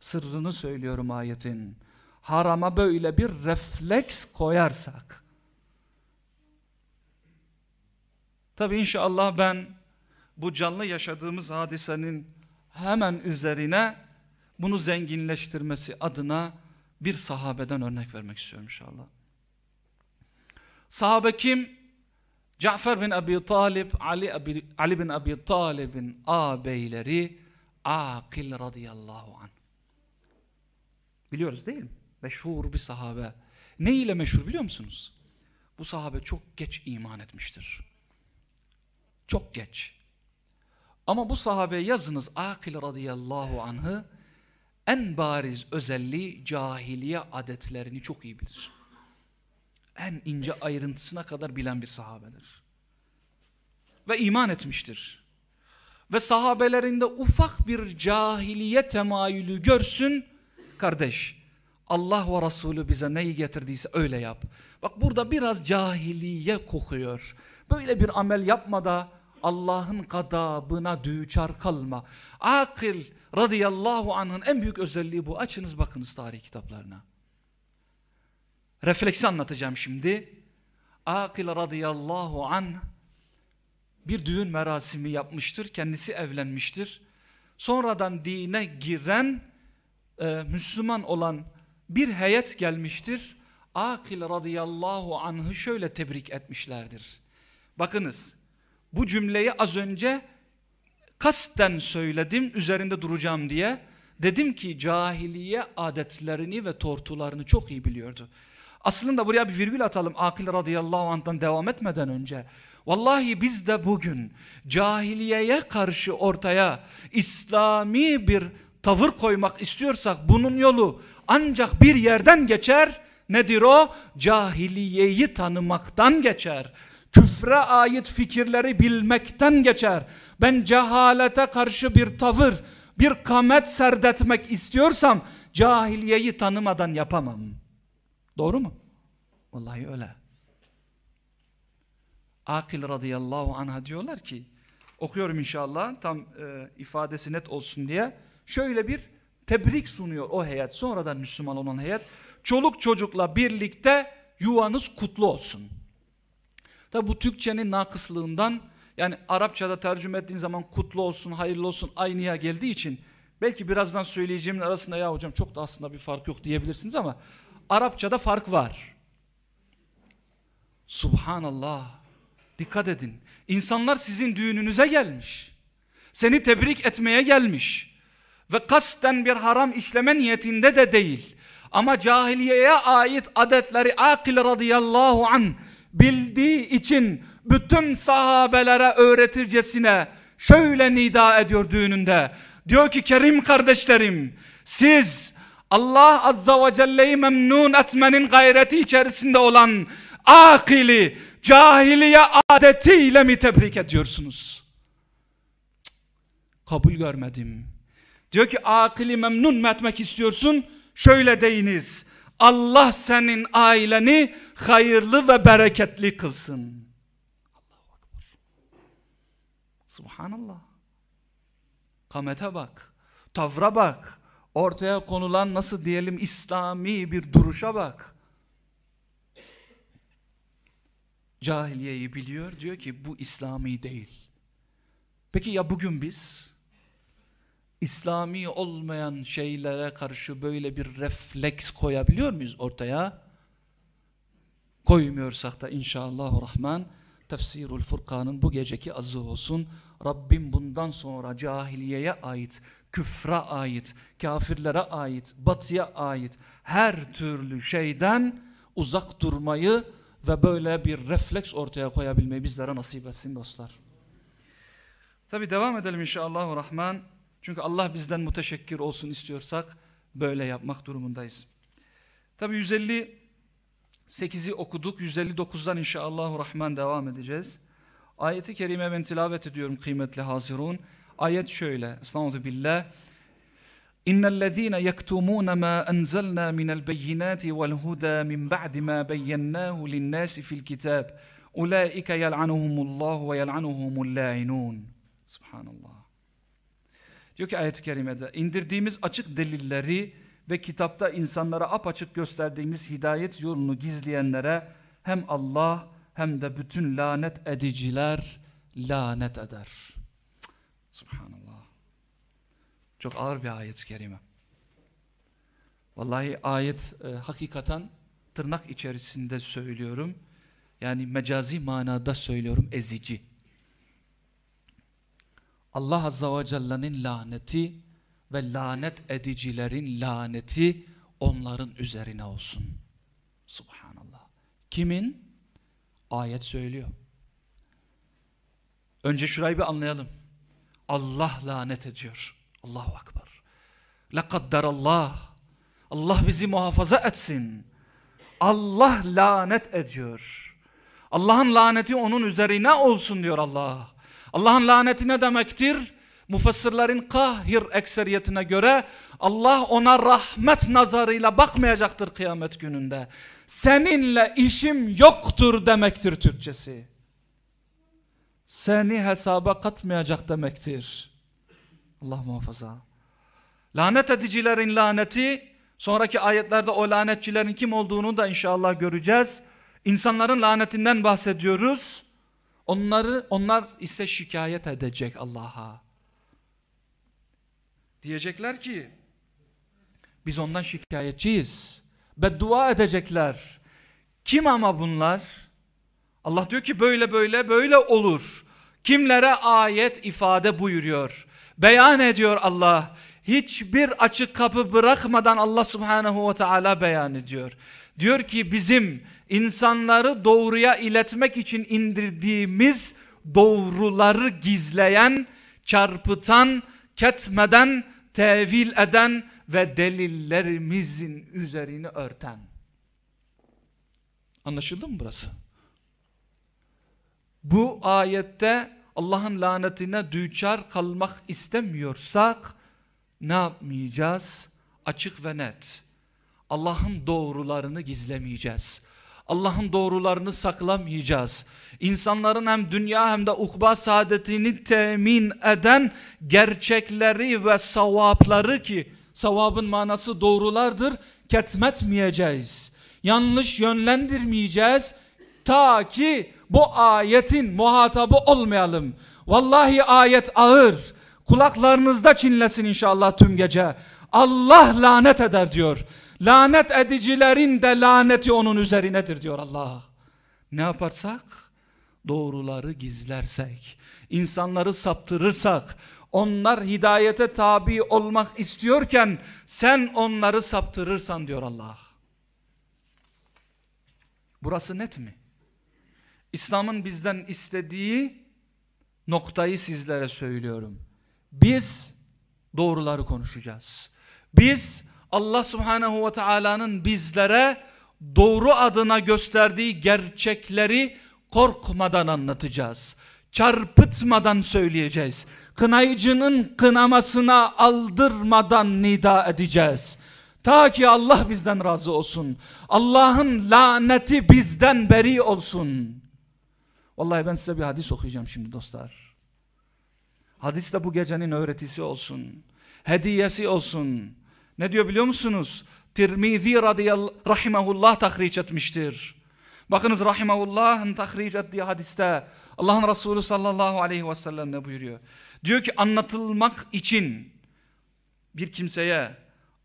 Sırrını söylüyorum ayetin. Harama böyle bir refleks koyarsak. Tabi inşallah ben bu canlı yaşadığımız hadisenin hemen üzerine bunu zenginleştirmesi adına bir sahabeden örnek vermek istiyorum inşallah. Sahabe kim? Cafer bin Abi Talib, Ali, Abi, Ali bin Abi Talib'in ağabeyleri Akil radıyallahu anh. Biliyoruz değil mi? Meşhur bir sahabe. Ne ile meşhur biliyor musunuz? Bu sahabe çok geç iman etmiştir. Çok geç. Ama bu sahabe yazınız Akil radıyallahu anh'ı en bariz özelliği cahiliye adetlerini çok iyi bilir. En ince ayrıntısına kadar bilen bir sahabedir. Ve iman etmiştir. Ve sahabelerinde ufak bir cahiliye temayülü görsün kardeş. Allah ve Resulü bize neyi getirdiyse öyle yap. Bak burada biraz cahiliye kokuyor. Böyle bir amel yapma da Allah'ın gadabına düçar kalma. Akil radıyallahu anh'ın en büyük özelliği bu. Açınız bakınız tarih kitaplarına. Refleksi anlatacağım şimdi. Akil radıyallahu anh bir düğün merasimi yapmıştır. Kendisi evlenmiştir. Sonradan dine giren e, Müslüman olan bir heyet gelmiştir. Akil radıyallahu anh'ı şöyle tebrik etmişlerdir. Bakınız bu cümleyi az önce kasten söyledim üzerinde duracağım diye. Dedim ki cahiliye adetlerini ve tortularını çok iyi biliyordu. Aslında buraya bir virgül atalım Akil radıyallahu anh'tan devam etmeden önce. Vallahi biz de bugün cahiliyeye karşı ortaya İslami bir tavır koymak istiyorsak bunun yolu ancak bir yerden geçer. Nedir o? Cahiliyeyi tanımaktan geçer. Küfre ait fikirleri bilmekten geçer. Ben cehalete karşı bir tavır, bir kamet serdetmek istiyorsam cahiliyeyi tanımadan yapamam. Doğru mu? Vallahi öyle. Akil radıyallahu anha diyorlar ki okuyorum inşallah tam e, ifadesi net olsun diye şöyle bir tebrik sunuyor o heyet sonradan Müslüman olan heyet çoluk çocukla birlikte yuvanız kutlu olsun. Tabi bu Türkçenin nakıslığından yani Arapçada tercüme ettiğin zaman kutlu olsun hayırlı olsun aynıya geldiği için belki birazdan söyleyeceğimin arasında ya hocam çok da aslında bir fark yok diyebilirsiniz ama Arapçada fark var. Subhanallah. Dikkat edin. İnsanlar sizin düğününüze gelmiş. Seni tebrik etmeye gelmiş. Ve kasten bir haram işleme niyetinde de değil. Ama cahiliyeye ait adetleri Akil radıyallahu an bildiği için bütün sahabelere öğretircesine şöyle nida ediyor düğününde. Diyor ki Kerim kardeşlerim siz Allah azza ve celle'yi memnun etmenin gayreti içerisinde olan akili cahiliye adetiyle mi tebrik ediyorsunuz? Kabul görmedim. Diyor ki akili memnun mu etmek istiyorsun? Şöyle deyiniz. Allah senin aileni hayırlı ve bereketli kılsın. Allahu Akbar. Subhanallah. Kamete bak. Tavra bak. Ortaya konulan nasıl diyelim İslami bir duruşa bak. Cahiliyeyi biliyor. Diyor ki bu İslami değil. Peki ya bugün biz İslami olmayan şeylere karşı böyle bir refleks koyabiliyor muyuz ortaya? Koymuyorsak da inşallah rahman Tefsirul Furkan'ın bu geceki azı olsun. Rabbim bundan sonra cahiliyeye ait, küfre ait, kafirlere ait, batıya ait her türlü şeyden uzak durmayı ve böyle bir refleks ortaya koyabilmeyi bizlere nasip etsin dostlar. Tabi devam edelim inşallah rahman. Çünkü Allah bizden müteşekkir olsun istiyorsak böyle yapmak durumundayız. Tabi 158'i okuduk. 159'dan inşallah rahman devam edeceğiz. Ayeti kerime ben tilavet ediyorum kıymetli hazirun. Ayet şöyle. Estağfurullah billah. إن الذين يكتمون ما أنزلنا من البينات والهدى من بعد ما بيناه للناس في الكتاب أولئك يلعنهم الله ويلعنهم اللاعنون سبحان الله Diyor ki ayet-i kerimede indirdiğimiz açık delilleri ve kitapta insanlara apaçık gösterdiğimiz hidayet yolunu gizleyenlere hem Allah hem de bütün lanet ediciler lanet eder. Subhanallah. Çok ağır bir ayet-i kerime. Vallahi ayet e, hakikaten tırnak içerisinde söylüyorum. Yani mecazi manada söylüyorum ezici. Allah Azza ve Celle'nin laneti ve lanet edicilerin laneti onların üzerine olsun. Subhanallah. Kimin? Ayet söylüyor. Önce şurayı bir anlayalım. Allah lanet ediyor. Allahu Akbar. Allah. Allah bizi muhafaza etsin. Allah lanet ediyor. Allah'ın laneti onun üzerine olsun diyor Allah. Allah'ın laneti ne demektir? Mufassırların kahir ekseriyetine göre Allah ona rahmet nazarıyla bakmayacaktır kıyamet gününde. Seninle işim yoktur demektir Türkçesi. Seni hesaba katmayacak demektir. Allah muhafaza. Lanet edicilerin laneti sonraki ayetlerde o lanetçilerin kim olduğunu da inşallah göreceğiz. İnsanların lanetinden bahsediyoruz. Onları onlar ise şikayet edecek Allah'a. Diyecekler ki biz ondan şikayetçiyiz. Beddua edecekler. Kim ama bunlar? Allah diyor ki böyle böyle böyle olur. Kimlere ayet ifade buyuruyor. Beyan ediyor Allah. Hiçbir açık kapı bırakmadan Allah subhanehu ve teala beyan ediyor. Diyor ki bizim insanları doğruya iletmek için indirdiğimiz doğruları gizleyen, çarpıtan, ketmeden, tevil eden ve delillerimizin üzerini örten. Anlaşıldı mı burası? Bu ayette Allah'ın lanetine düçar kalmak istemiyorsak ne yapmayacağız? Açık ve net. Allah'ın doğrularını gizlemeyeceğiz. Allah'ın doğrularını saklamayacağız. İnsanların hem dünya hem de ukba saadetini temin eden gerçekleri ve savapları ki savabın manası doğrulardır ketmetmeyeceğiz. Yanlış yönlendirmeyeceğiz ta ki bu ayetin muhatabı olmayalım. Vallahi ayet ağır. Kulaklarınızda çinlesin inşallah tüm gece. Allah lanet eder diyor. Lanet edicilerin de laneti onun üzerinedir diyor Allah. Ne yaparsak? Doğruları gizlersek, insanları saptırırsak, onlar hidayete tabi olmak istiyorken sen onları saptırırsan diyor Allah. Burası net mi? İslam'ın bizden istediği noktayı sizlere söylüyorum. Biz doğruları konuşacağız. Biz Allah subhanehu ve teala'nın bizlere doğru adına gösterdiği gerçekleri korkmadan anlatacağız. Çarpıtmadan söyleyeceğiz. Kınayıcının kınamasına aldırmadan nida edeceğiz. Ta ki Allah bizden razı olsun. Allah'ın laneti bizden beri olsun. Vallahi ben size bir hadis okuyacağım şimdi dostlar. Hadis de bu gecenin öğretisi olsun. Hediyesi olsun. Ne diyor biliyor musunuz? Tirmizi radıyallahu rahimahullah tahriç etmiştir. Bakınız rahimahullah'ın tahriç ettiği hadiste Allah'ın Resulü sallallahu aleyhi ve sellem ne buyuruyor? Diyor ki anlatılmak için bir kimseye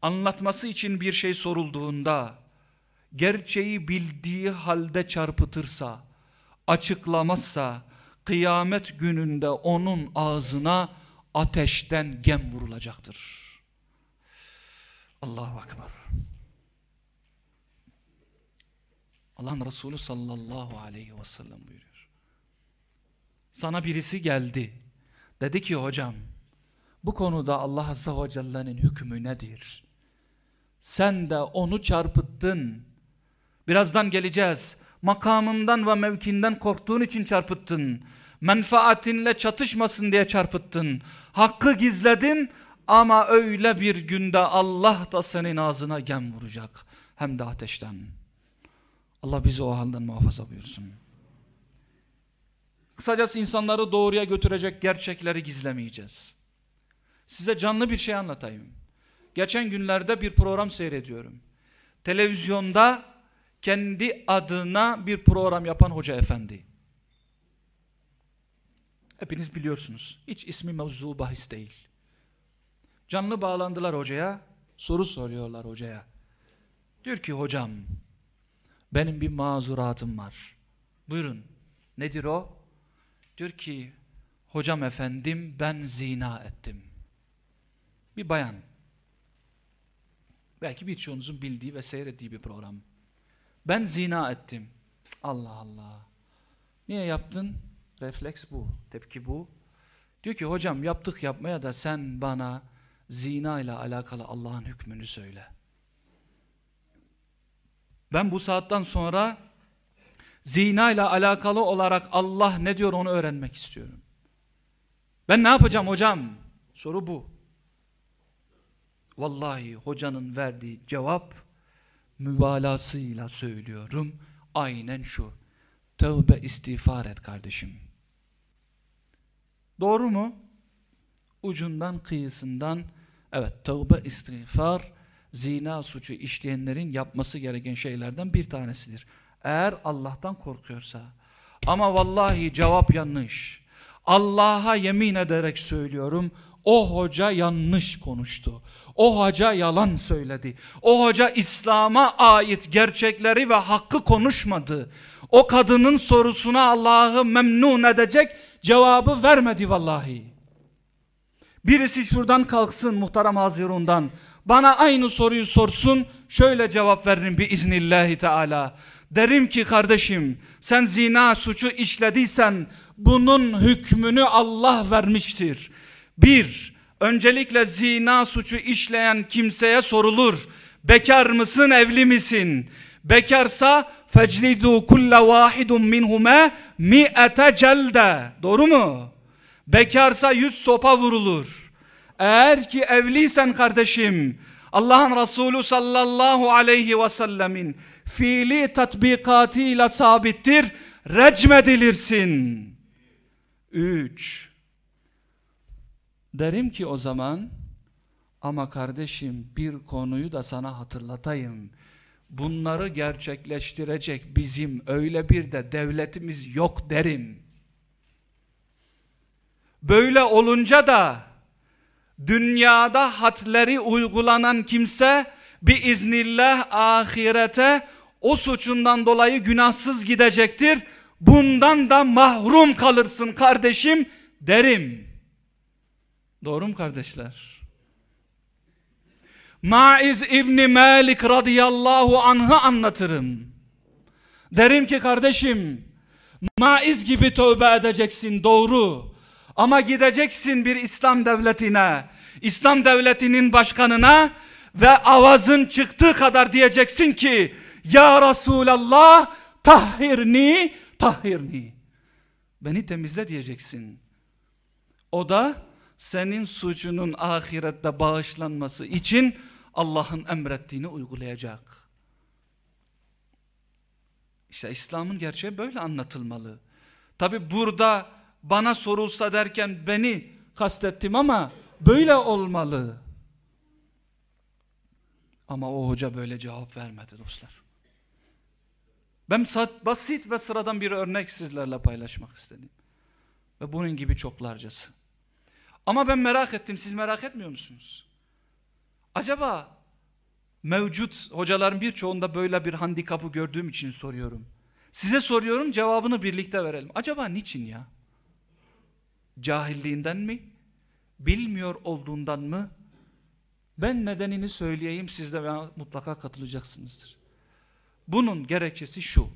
anlatması için bir şey sorulduğunda gerçeği bildiği halde çarpıtırsa açıklamazsa kıyamet gününde onun ağzına ateşten gem vurulacaktır. Allahu Ekber. Allah'ın Resulü sallallahu aleyhi ve sellem buyuruyor. Sana birisi geldi. Dedi ki hocam bu konuda Allah azze ve celle'nin hükmü nedir? Sen de onu çarpıttın. Birazdan geleceğiz makamından ve mevkinden korktuğun için çarpıttın. Menfaatinle çatışmasın diye çarpıttın. Hakkı gizledin ama öyle bir günde Allah da senin ağzına gem vuracak. Hem de ateşten. Allah bizi o halden muhafaza buyursun. Kısacası insanları doğruya götürecek gerçekleri gizlemeyeceğiz. Size canlı bir şey anlatayım. Geçen günlerde bir program seyrediyorum. Televizyonda kendi adına bir program yapan hoca efendi. Hepiniz biliyorsunuz. Hiç ismi mevzu bahis değil. Canlı bağlandılar hocaya. Soru soruyorlar hocaya. Diyor ki hocam benim bir mazuratım var. Buyurun. Nedir o? Diyor ki hocam efendim ben zina ettim. Bir bayan. Belki birçoğunuzun bildiği ve seyrettiği bir program. Ben zina ettim. Allah Allah. Niye yaptın? Refleks bu. Tepki bu. Diyor ki hocam yaptık yapmaya da sen bana zina ile alakalı Allah'ın hükmünü söyle. Ben bu saatten sonra zina ile alakalı olarak Allah ne diyor onu öğrenmek istiyorum. Ben ne yapacağım hocam? Soru bu. Vallahi hocanın verdiği cevap mübalasıyla söylüyorum. Aynen şu. Tövbe istiğfar et kardeşim. Doğru mu? Ucundan kıyısından evet tövbe istiğfar zina suçu işleyenlerin yapması gereken şeylerden bir tanesidir. Eğer Allah'tan korkuyorsa. Ama vallahi cevap yanlış. Allah'a yemin ederek söylüyorum. O hoca yanlış konuştu. O hoca yalan söyledi. O hoca İslam'a ait gerçekleri ve hakkı konuşmadı. O kadının sorusuna Allah'ı memnun edecek cevabı vermedi vallahi. Birisi şuradan kalksın muhterem Hazirun'dan. Bana aynı soruyu sorsun. Şöyle cevap veririm biiznillahi teala. Derim ki kardeşim sen zina suçu işlediysen bunun hükmünü Allah vermiştir. Bir, öncelikle zina suçu işleyen kimseye sorulur. Bekar mısın evli misin? Bekarsa feclidu kulle vahidun minhume mi'ete celde. Doğru mu? Bekarsa yüz sopa vurulur. Eğer ki evliysen kardeşim Allah'ın Resulü sallallahu aleyhi ve sellemin fiili tatbikatıyla sabittir. Recmedilirsin. Üç. Derim ki o zaman ama kardeşim bir konuyu da sana hatırlatayım. Bunları gerçekleştirecek bizim öyle bir de devletimiz yok derim. Böyle olunca da dünyada hatleri uygulanan kimse biiznillah ahirete o suçundan dolayı günahsız gidecektir. Bundan da mahrum kalırsın kardeşim derim. Doğru mu kardeşler? Maiz İbni Malik radıyallahu anh'ı anlatırım. Derim ki kardeşim Maiz gibi tövbe edeceksin doğru. Ama gideceksin bir İslam devletine. İslam devletinin başkanına ve avazın çıktığı kadar diyeceksin ki Ya Resulallah tahhirni tahhirni. Beni temizle diyeceksin. O da senin suçunun ahirette bağışlanması için Allah'ın emrettiğini uygulayacak. İşte İslam'ın gerçeği böyle anlatılmalı. Tabi burada bana sorulsa derken beni kastettim ama böyle olmalı. Ama o hoca böyle cevap vermedi dostlar. Ben basit ve sıradan bir örnek sizlerle paylaşmak istedim. Ve bunun gibi çoklarcası. Ama ben merak ettim. Siz merak etmiyor musunuz? Acaba mevcut hocaların birçoğunda böyle bir handikapı gördüğüm için soruyorum. Size soruyorum cevabını birlikte verelim. Acaba niçin ya? Cahilliğinden mi? Bilmiyor olduğundan mı? Ben nedenini söyleyeyim siz de mutlaka katılacaksınızdır. Bunun gerekçesi şu.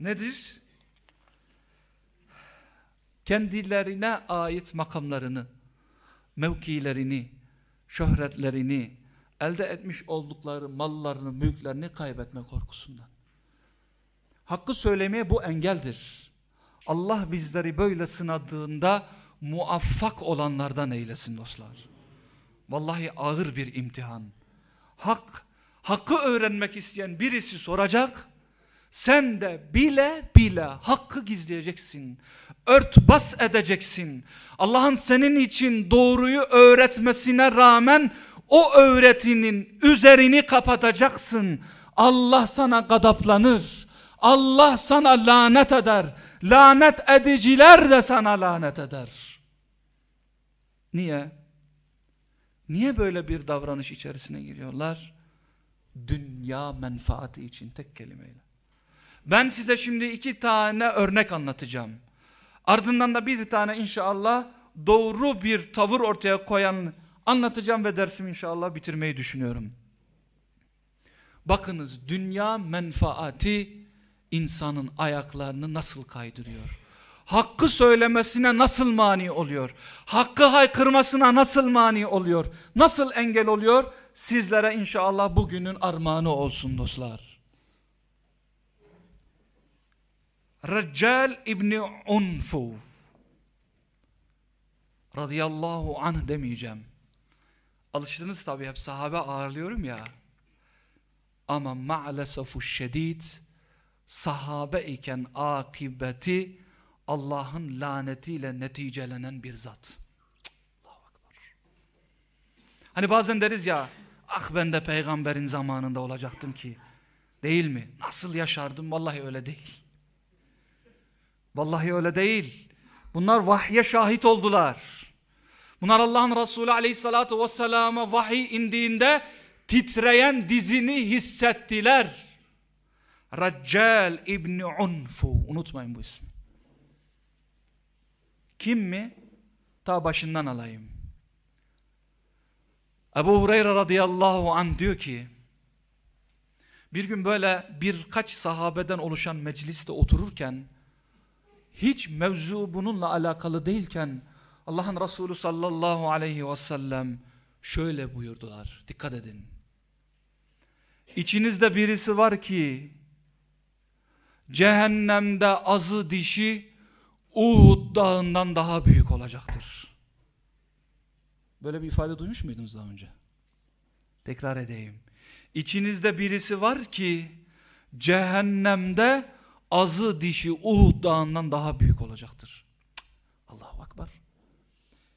Nedir? Kendilerine ait makamlarını, mevkilerini, şöhretlerini, elde etmiş oldukları mallarını, mülklerini kaybetme korkusundan. Hakkı söylemeye bu engeldir. Allah bizleri böyle sınadığında muvaffak olanlardan eylesin dostlar. Vallahi ağır bir imtihan. Hak hakkı öğrenmek isteyen birisi soracak. Sen de bile bile hakkı gizleyeceksin. Örtbas edeceksin. Allah'ın senin için doğruyu öğretmesine rağmen o öğretinin üzerini kapatacaksın. Allah sana gadaplanır. Allah sana lanet eder. Lanet ediciler de sana lanet eder. Niye? Niye böyle bir davranış içerisine giriyorlar? Dünya menfaati için tek kelimeyle. Ben size şimdi iki tane örnek anlatacağım. Ardından da bir tane inşallah doğru bir tavır ortaya koyan anlatacağım ve dersimi inşallah bitirmeyi düşünüyorum. Bakınız dünya menfaati insanın ayaklarını nasıl kaydırıyor? Hakkı söylemesine nasıl mani oluyor? Hakkı haykırmasına nasıl mani oluyor? Nasıl engel oluyor? Sizlere inşallah bugünün armağanı olsun dostlar. Reccal İbni Unfuf radıyallahu anh demeyeceğim. Alıştınız tabii hep sahabe ağırlıyorum ya. Ama ma'lesafu şedid sahabe iken akibeti Allah'ın lanetiyle neticelenen bir zat. Allahu Akbar. Hani bazen deriz ya ah ben de peygamberin zamanında olacaktım ki. Değil mi? Nasıl yaşardım? Vallahi öyle değil. Vallahi öyle değil. Bunlar vahye şahit oldular. Bunlar Allah'ın Resulü aleyhissalatu vesselama vahiy indiğinde titreyen dizini hissettiler. Raccal İbni Unfu. Unutmayın bu ismi. Kim mi? Ta başından alayım. Ebu Hureyre radıyallahu an diyor ki bir gün böyle birkaç sahabeden oluşan mecliste otururken hiç mevzu bununla alakalı değilken Allah'ın Resulü sallallahu aleyhi ve sellem şöyle buyurdular. Dikkat edin. İçinizde birisi var ki cehennemde azı dişi Uhud dağından daha büyük olacaktır. Böyle bir ifade duymuş muydunuz daha önce? Tekrar edeyim. İçinizde birisi var ki cehennemde azı dişi Uhud dağından daha büyük olacaktır. Allahu Akbar.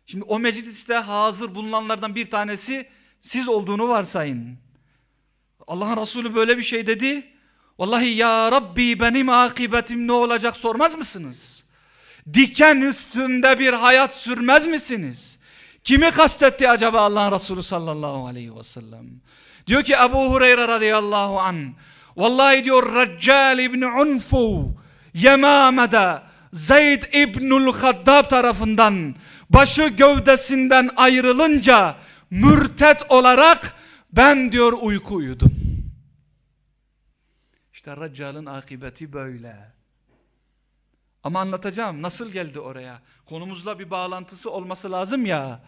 Şimdi o mecliste hazır bulunanlardan bir tanesi siz olduğunu varsayın. Allah'ın Resulü böyle bir şey dedi. Vallahi ya Rabbi benim akibetim ne olacak sormaz mısınız? Diken üstünde bir hayat sürmez misiniz? Kimi kastetti acaba Allah'ın Resulü sallallahu aleyhi ve sellem? Diyor ki Ebu Hureyre radıyallahu an. Vallahi diyor Raccal İbni Unfu Yemame'de Zeyd İbnül Haddab tarafından başı gövdesinden ayrılınca mürtet olarak ben diyor uyku uyudum. İşte Raccal'ın akıbeti böyle. Ama anlatacağım nasıl geldi oraya. Konumuzla bir bağlantısı olması lazım ya.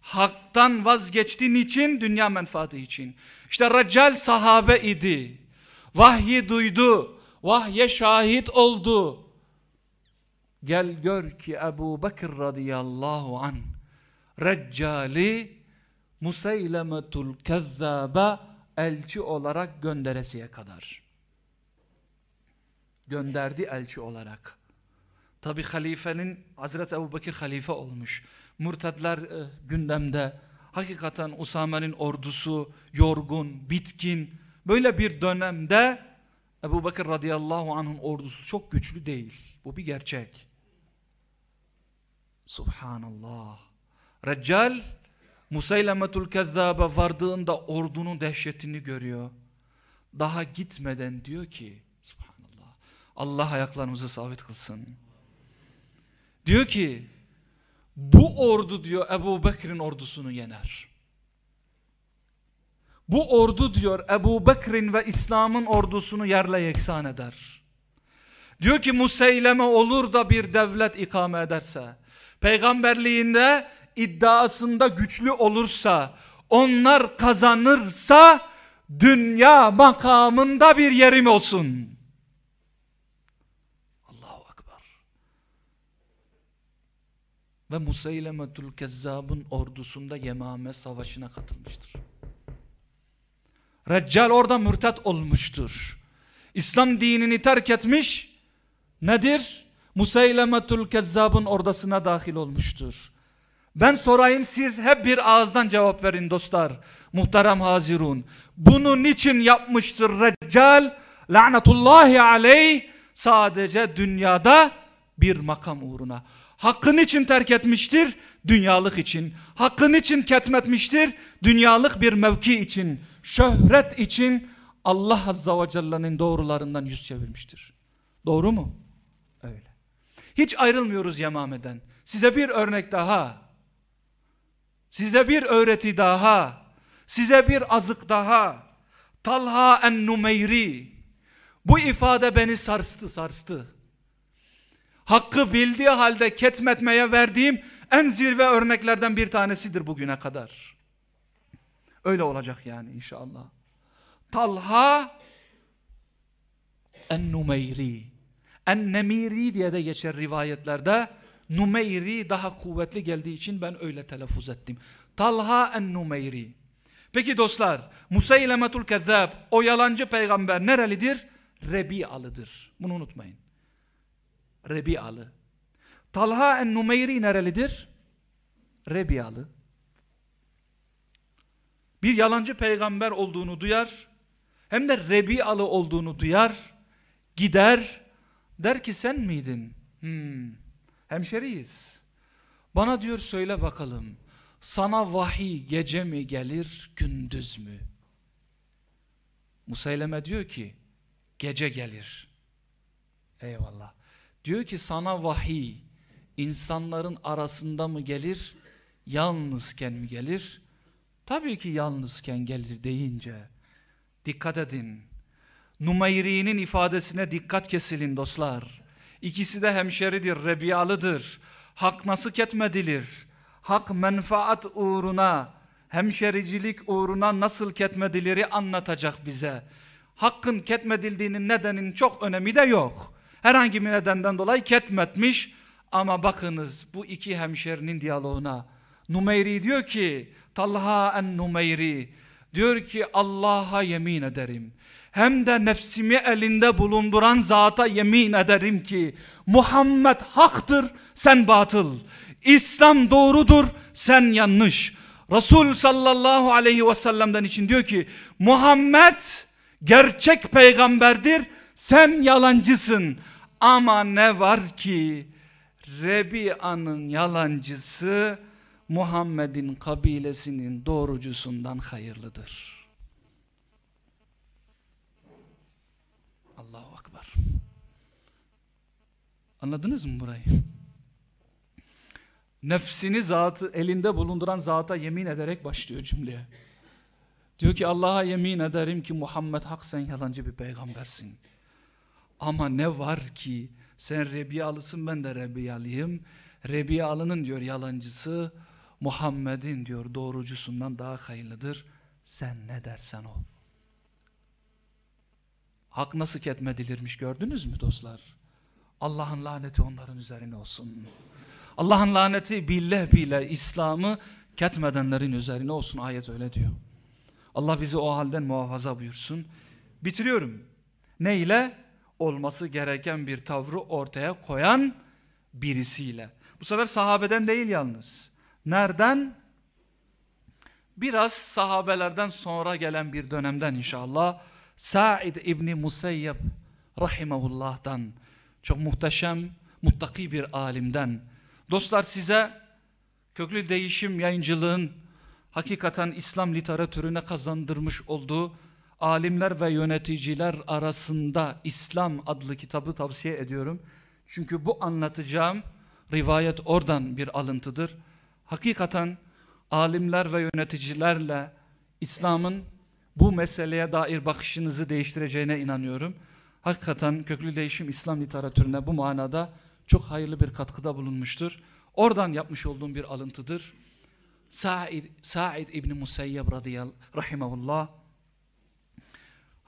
Haktan vazgeçtiğin için dünya menfaati için. İşte Raccal sahabe idi. Vahyi duydu. Vahye şahit oldu. Gel gör ki Ebu Bekir radıyallahu an Reccali Museylemetul Kezzaba elçi olarak gönderesiye kadar. Gönderdi elçi olarak. Tabi halifenin Hazreti Ebu Bekir halife olmuş. Murtadlar e, gündemde. Hakikaten Usame'nin ordusu yorgun, bitkin. Böyle bir dönemde Ebu Bekir radıyallahu anh'ın ordusu çok güçlü değil. Bu bir gerçek. Subhanallah. Reccal Musaylemetul Kezzab'a vardığında ordunun dehşetini görüyor. Daha gitmeden diyor ki. Allah ayaklarımızı sabit kılsın. Diyor ki bu ordu diyor Ebu Bekir'in ordusunu yener. Bu ordu diyor Ebu Bekir'in ve İslam'ın ordusunu yerle yeksan eder. Diyor ki Museyleme olur da bir devlet ikame ederse, peygamberliğinde iddiasında güçlü olursa, onlar kazanırsa dünya makamında bir yerim olsun. Allahu Akbar. Ve Museylemetül Kezzab'ın ordusunda Yemame Savaşı'na katılmıştır. Reccal orada mürtet olmuştur. İslam dinini terk etmiş. Nedir? Museylemetül Kezzab'ın ordasına dahil olmuştur. Ben sorayım siz hep bir ağızdan cevap verin dostlar. Muhterem Hazirun. Bunu niçin yapmıştır Reccal? Lanetullahi aleyh sadece dünyada bir makam uğruna. Hakkın için terk etmiştir? Dünyalık için. Hakkın için ketmetmiştir? Dünyalık bir mevki için. Şöhret için Allah Azza ve Celle'nin doğrularından yüz çevirmiştir. Doğru mu? Öyle. Hiç ayrılmıyoruz Yemame'den. Size bir örnek daha. Size bir öğreti daha. Size bir azık daha. Talha en-Numeyri. Bu ifade beni sarstı sarstı. Hakkı bildiği halde ketmetmeye verdiğim en zirve örneklerden bir tanesidir bugüne kadar. Öyle olacak yani inşallah. Talha en-Numeyri. En-Nemiri diye de geçer rivayetlerde. Numeyri daha kuvvetli geldiği için ben öyle telaffuz ettim. Talha en-Numeyri. Peki dostlar, Musaylemetul Kezzab o yalancı peygamber nerelidir? Rebi'alıdır. Bunu unutmayın. Rebi'alı. Talha en-Numeyri nerelidir? Rebi'alı. Bir yalancı peygamber olduğunu duyar, hem de Rebi'alı olduğunu duyar, gider, der ki sen miydin? Hmm, hemşeriyiz. Bana diyor söyle bakalım, sana vahiy gece mi gelir, gündüz mü? Musayleme diyor ki, gece gelir. Eyvallah. Diyor ki sana vahiy, insanların arasında mı gelir, yalnızken mi gelir? Tabii ki yalnızken gelir deyince, dikkat edin. Numayri'nin ifadesine dikkat kesilin dostlar. İkisi de hemşeridir, rebiyalıdır. Hak nasıl ketmedilir? Hak menfaat uğruna, hemşericilik uğruna nasıl ketmediliri anlatacak bize. Hakkın ketmedildiğinin nedenin çok önemi de yok. Herhangi bir nedenden dolayı ketmetmiş ama bakınız bu iki hemşerinin diyaloğuna. Numeyri diyor ki Talha en Numeyri diyor ki Allah'a yemin ederim. Hem de nefsimi elinde bulunduran zata yemin ederim ki Muhammed haktır sen batıl. İslam doğrudur sen yanlış. Resul sallallahu aleyhi ve sellem'den için diyor ki Muhammed gerçek peygamberdir sen yalancısın. Ama ne var ki Rebi'anın yalancısı Muhammed'in kabilesinin doğrucusundan hayırlıdır. Allahu Akbar. Anladınız mı burayı? Nefsini zatı elinde bulunduran zata yemin ederek başlıyor cümleye. Diyor ki Allah'a yemin ederim ki Muhammed hak sen yalancı bir peygambersin. Ama ne var ki sen Rebiyalısın ben de Rebiyalıyım. Rebiyalının diyor yalancısı Muhammed'in diyor doğrucusundan daha hayırlıdır. Sen ne dersen o. Hak nasıl ketmedilirmiş gördünüz mü dostlar? Allah'ın laneti onların üzerine olsun. Allah'ın laneti bile bile İslam'ı ketmedenlerin üzerine olsun ayet öyle diyor. Allah bizi o halden muhafaza buyursun. Bitiriyorum. Ne ile? Olması gereken bir tavrı ortaya koyan birisiyle. Bu sefer sahabeden değil yalnız. Nereden? Biraz sahabelerden sonra gelen bir dönemden inşallah. Sa'id İbni Musayyab rahimahullah'tan çok muhteşem, muttaki bir alimden. Dostlar size köklü değişim yayıncılığın hakikaten İslam literatürüne kazandırmış olduğu alimler ve yöneticiler arasında İslam adlı kitabı tavsiye ediyorum. Çünkü bu anlatacağım rivayet oradan bir alıntıdır hakikaten alimler ve yöneticilerle İslam'ın bu meseleye dair bakışınızı değiştireceğine inanıyorum. Hakikaten köklü değişim İslam literatürüne bu manada çok hayırlı bir katkıda bulunmuştur. Oradan yapmış olduğum bir alıntıdır. Sa'id, Sa'id İbni Musayyab radıyallahu rahimahullah.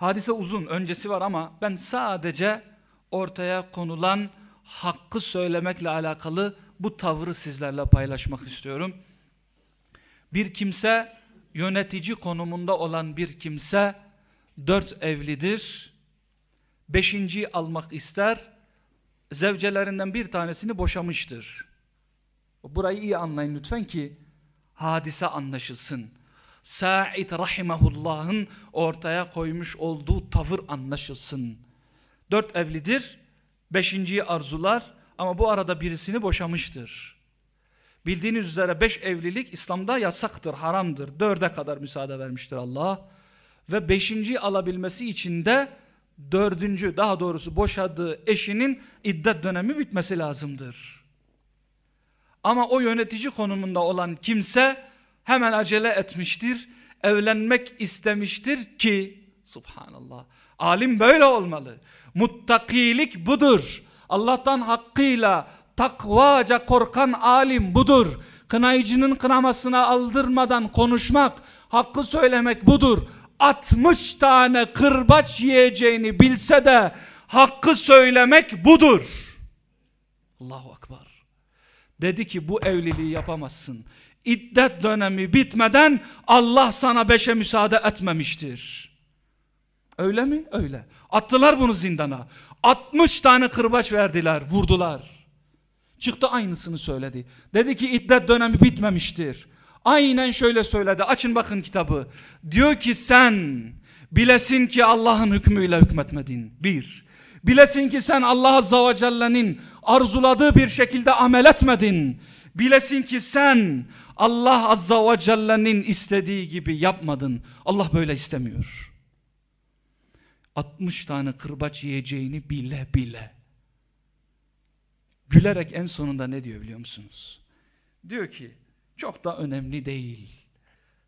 Hadise uzun, öncesi var ama ben sadece ortaya konulan hakkı söylemekle alakalı bu tavrı sizlerle paylaşmak istiyorum. Bir kimse yönetici konumunda olan bir kimse dört evlidir. Beşinciyi almak ister. Zevcelerinden bir tanesini boşamıştır. Burayı iyi anlayın lütfen ki hadise anlaşılsın. Sa'id rahimahullah'ın ortaya koymuş olduğu tavır anlaşılsın. Dört evlidir. Beşinciyi arzular ama bu arada birisini boşamıştır. Bildiğiniz üzere beş evlilik İslam'da yasaktır, haramdır. Dörde kadar müsaade vermiştir Allah. Ve beşinci alabilmesi için de dördüncü daha doğrusu boşadığı eşinin iddet dönemi bitmesi lazımdır. Ama o yönetici konumunda olan kimse hemen acele etmiştir. Evlenmek istemiştir ki subhanallah alim böyle olmalı. Muttakilik budur. Allah'tan hakkıyla takvaca korkan alim budur. Kınayıcının kınamasına aldırmadan konuşmak, hakkı söylemek budur. 60 tane kırbaç yiyeceğini bilse de hakkı söylemek budur. Allahu Akbar. Dedi ki bu evliliği yapamazsın. İddet dönemi bitmeden Allah sana beşe müsaade etmemiştir. Öyle mi? Öyle. Attılar bunu zindana. 60 tane kırbaç verdiler, vurdular. Çıktı aynısını söyledi. Dedi ki iddet dönemi bitmemiştir. Aynen şöyle söyledi. Açın bakın kitabı. Diyor ki sen bilesin ki Allah'ın hükmüyle hükmetmedin. Bir. Bilesin ki sen Allah Azza ve Celle'nin arzuladığı bir şekilde amel etmedin. Bilesin ki sen Allah Azza ve Celle'nin istediği gibi yapmadın. Allah böyle istemiyor. 60 tane kırbaç yiyeceğini bile bile. Gülerek en sonunda ne diyor biliyor musunuz? Diyor ki çok da önemli değil.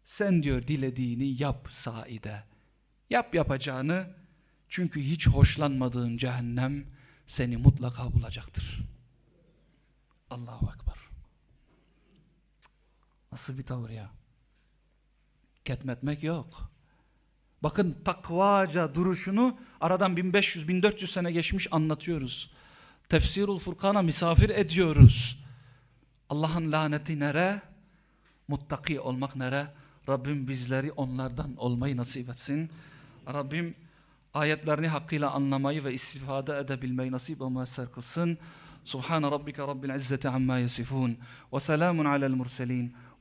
Sen diyor dilediğini yap saide. Yap yapacağını çünkü hiç hoşlanmadığın cehennem seni mutlaka bulacaktır. Allahu Ekber. Nasıl bir tavır ya? Ketmetmek yok. Bakın takvaca duruşunu aradan 1500-1400 sene geçmiş anlatıyoruz. Tefsirul Furkan'a misafir ediyoruz. Allah'ın laneti nere? Muttaki olmak nere? Rabbim bizleri onlardan olmayı nasip etsin. Rabbim ayetlerini hakkıyla anlamayı ve istifade edebilmeyi nasip ve müesser kılsın. Subhan rabbike rabbil izzeti amma yasifun ve selamun alel murselin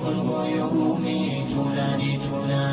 رياح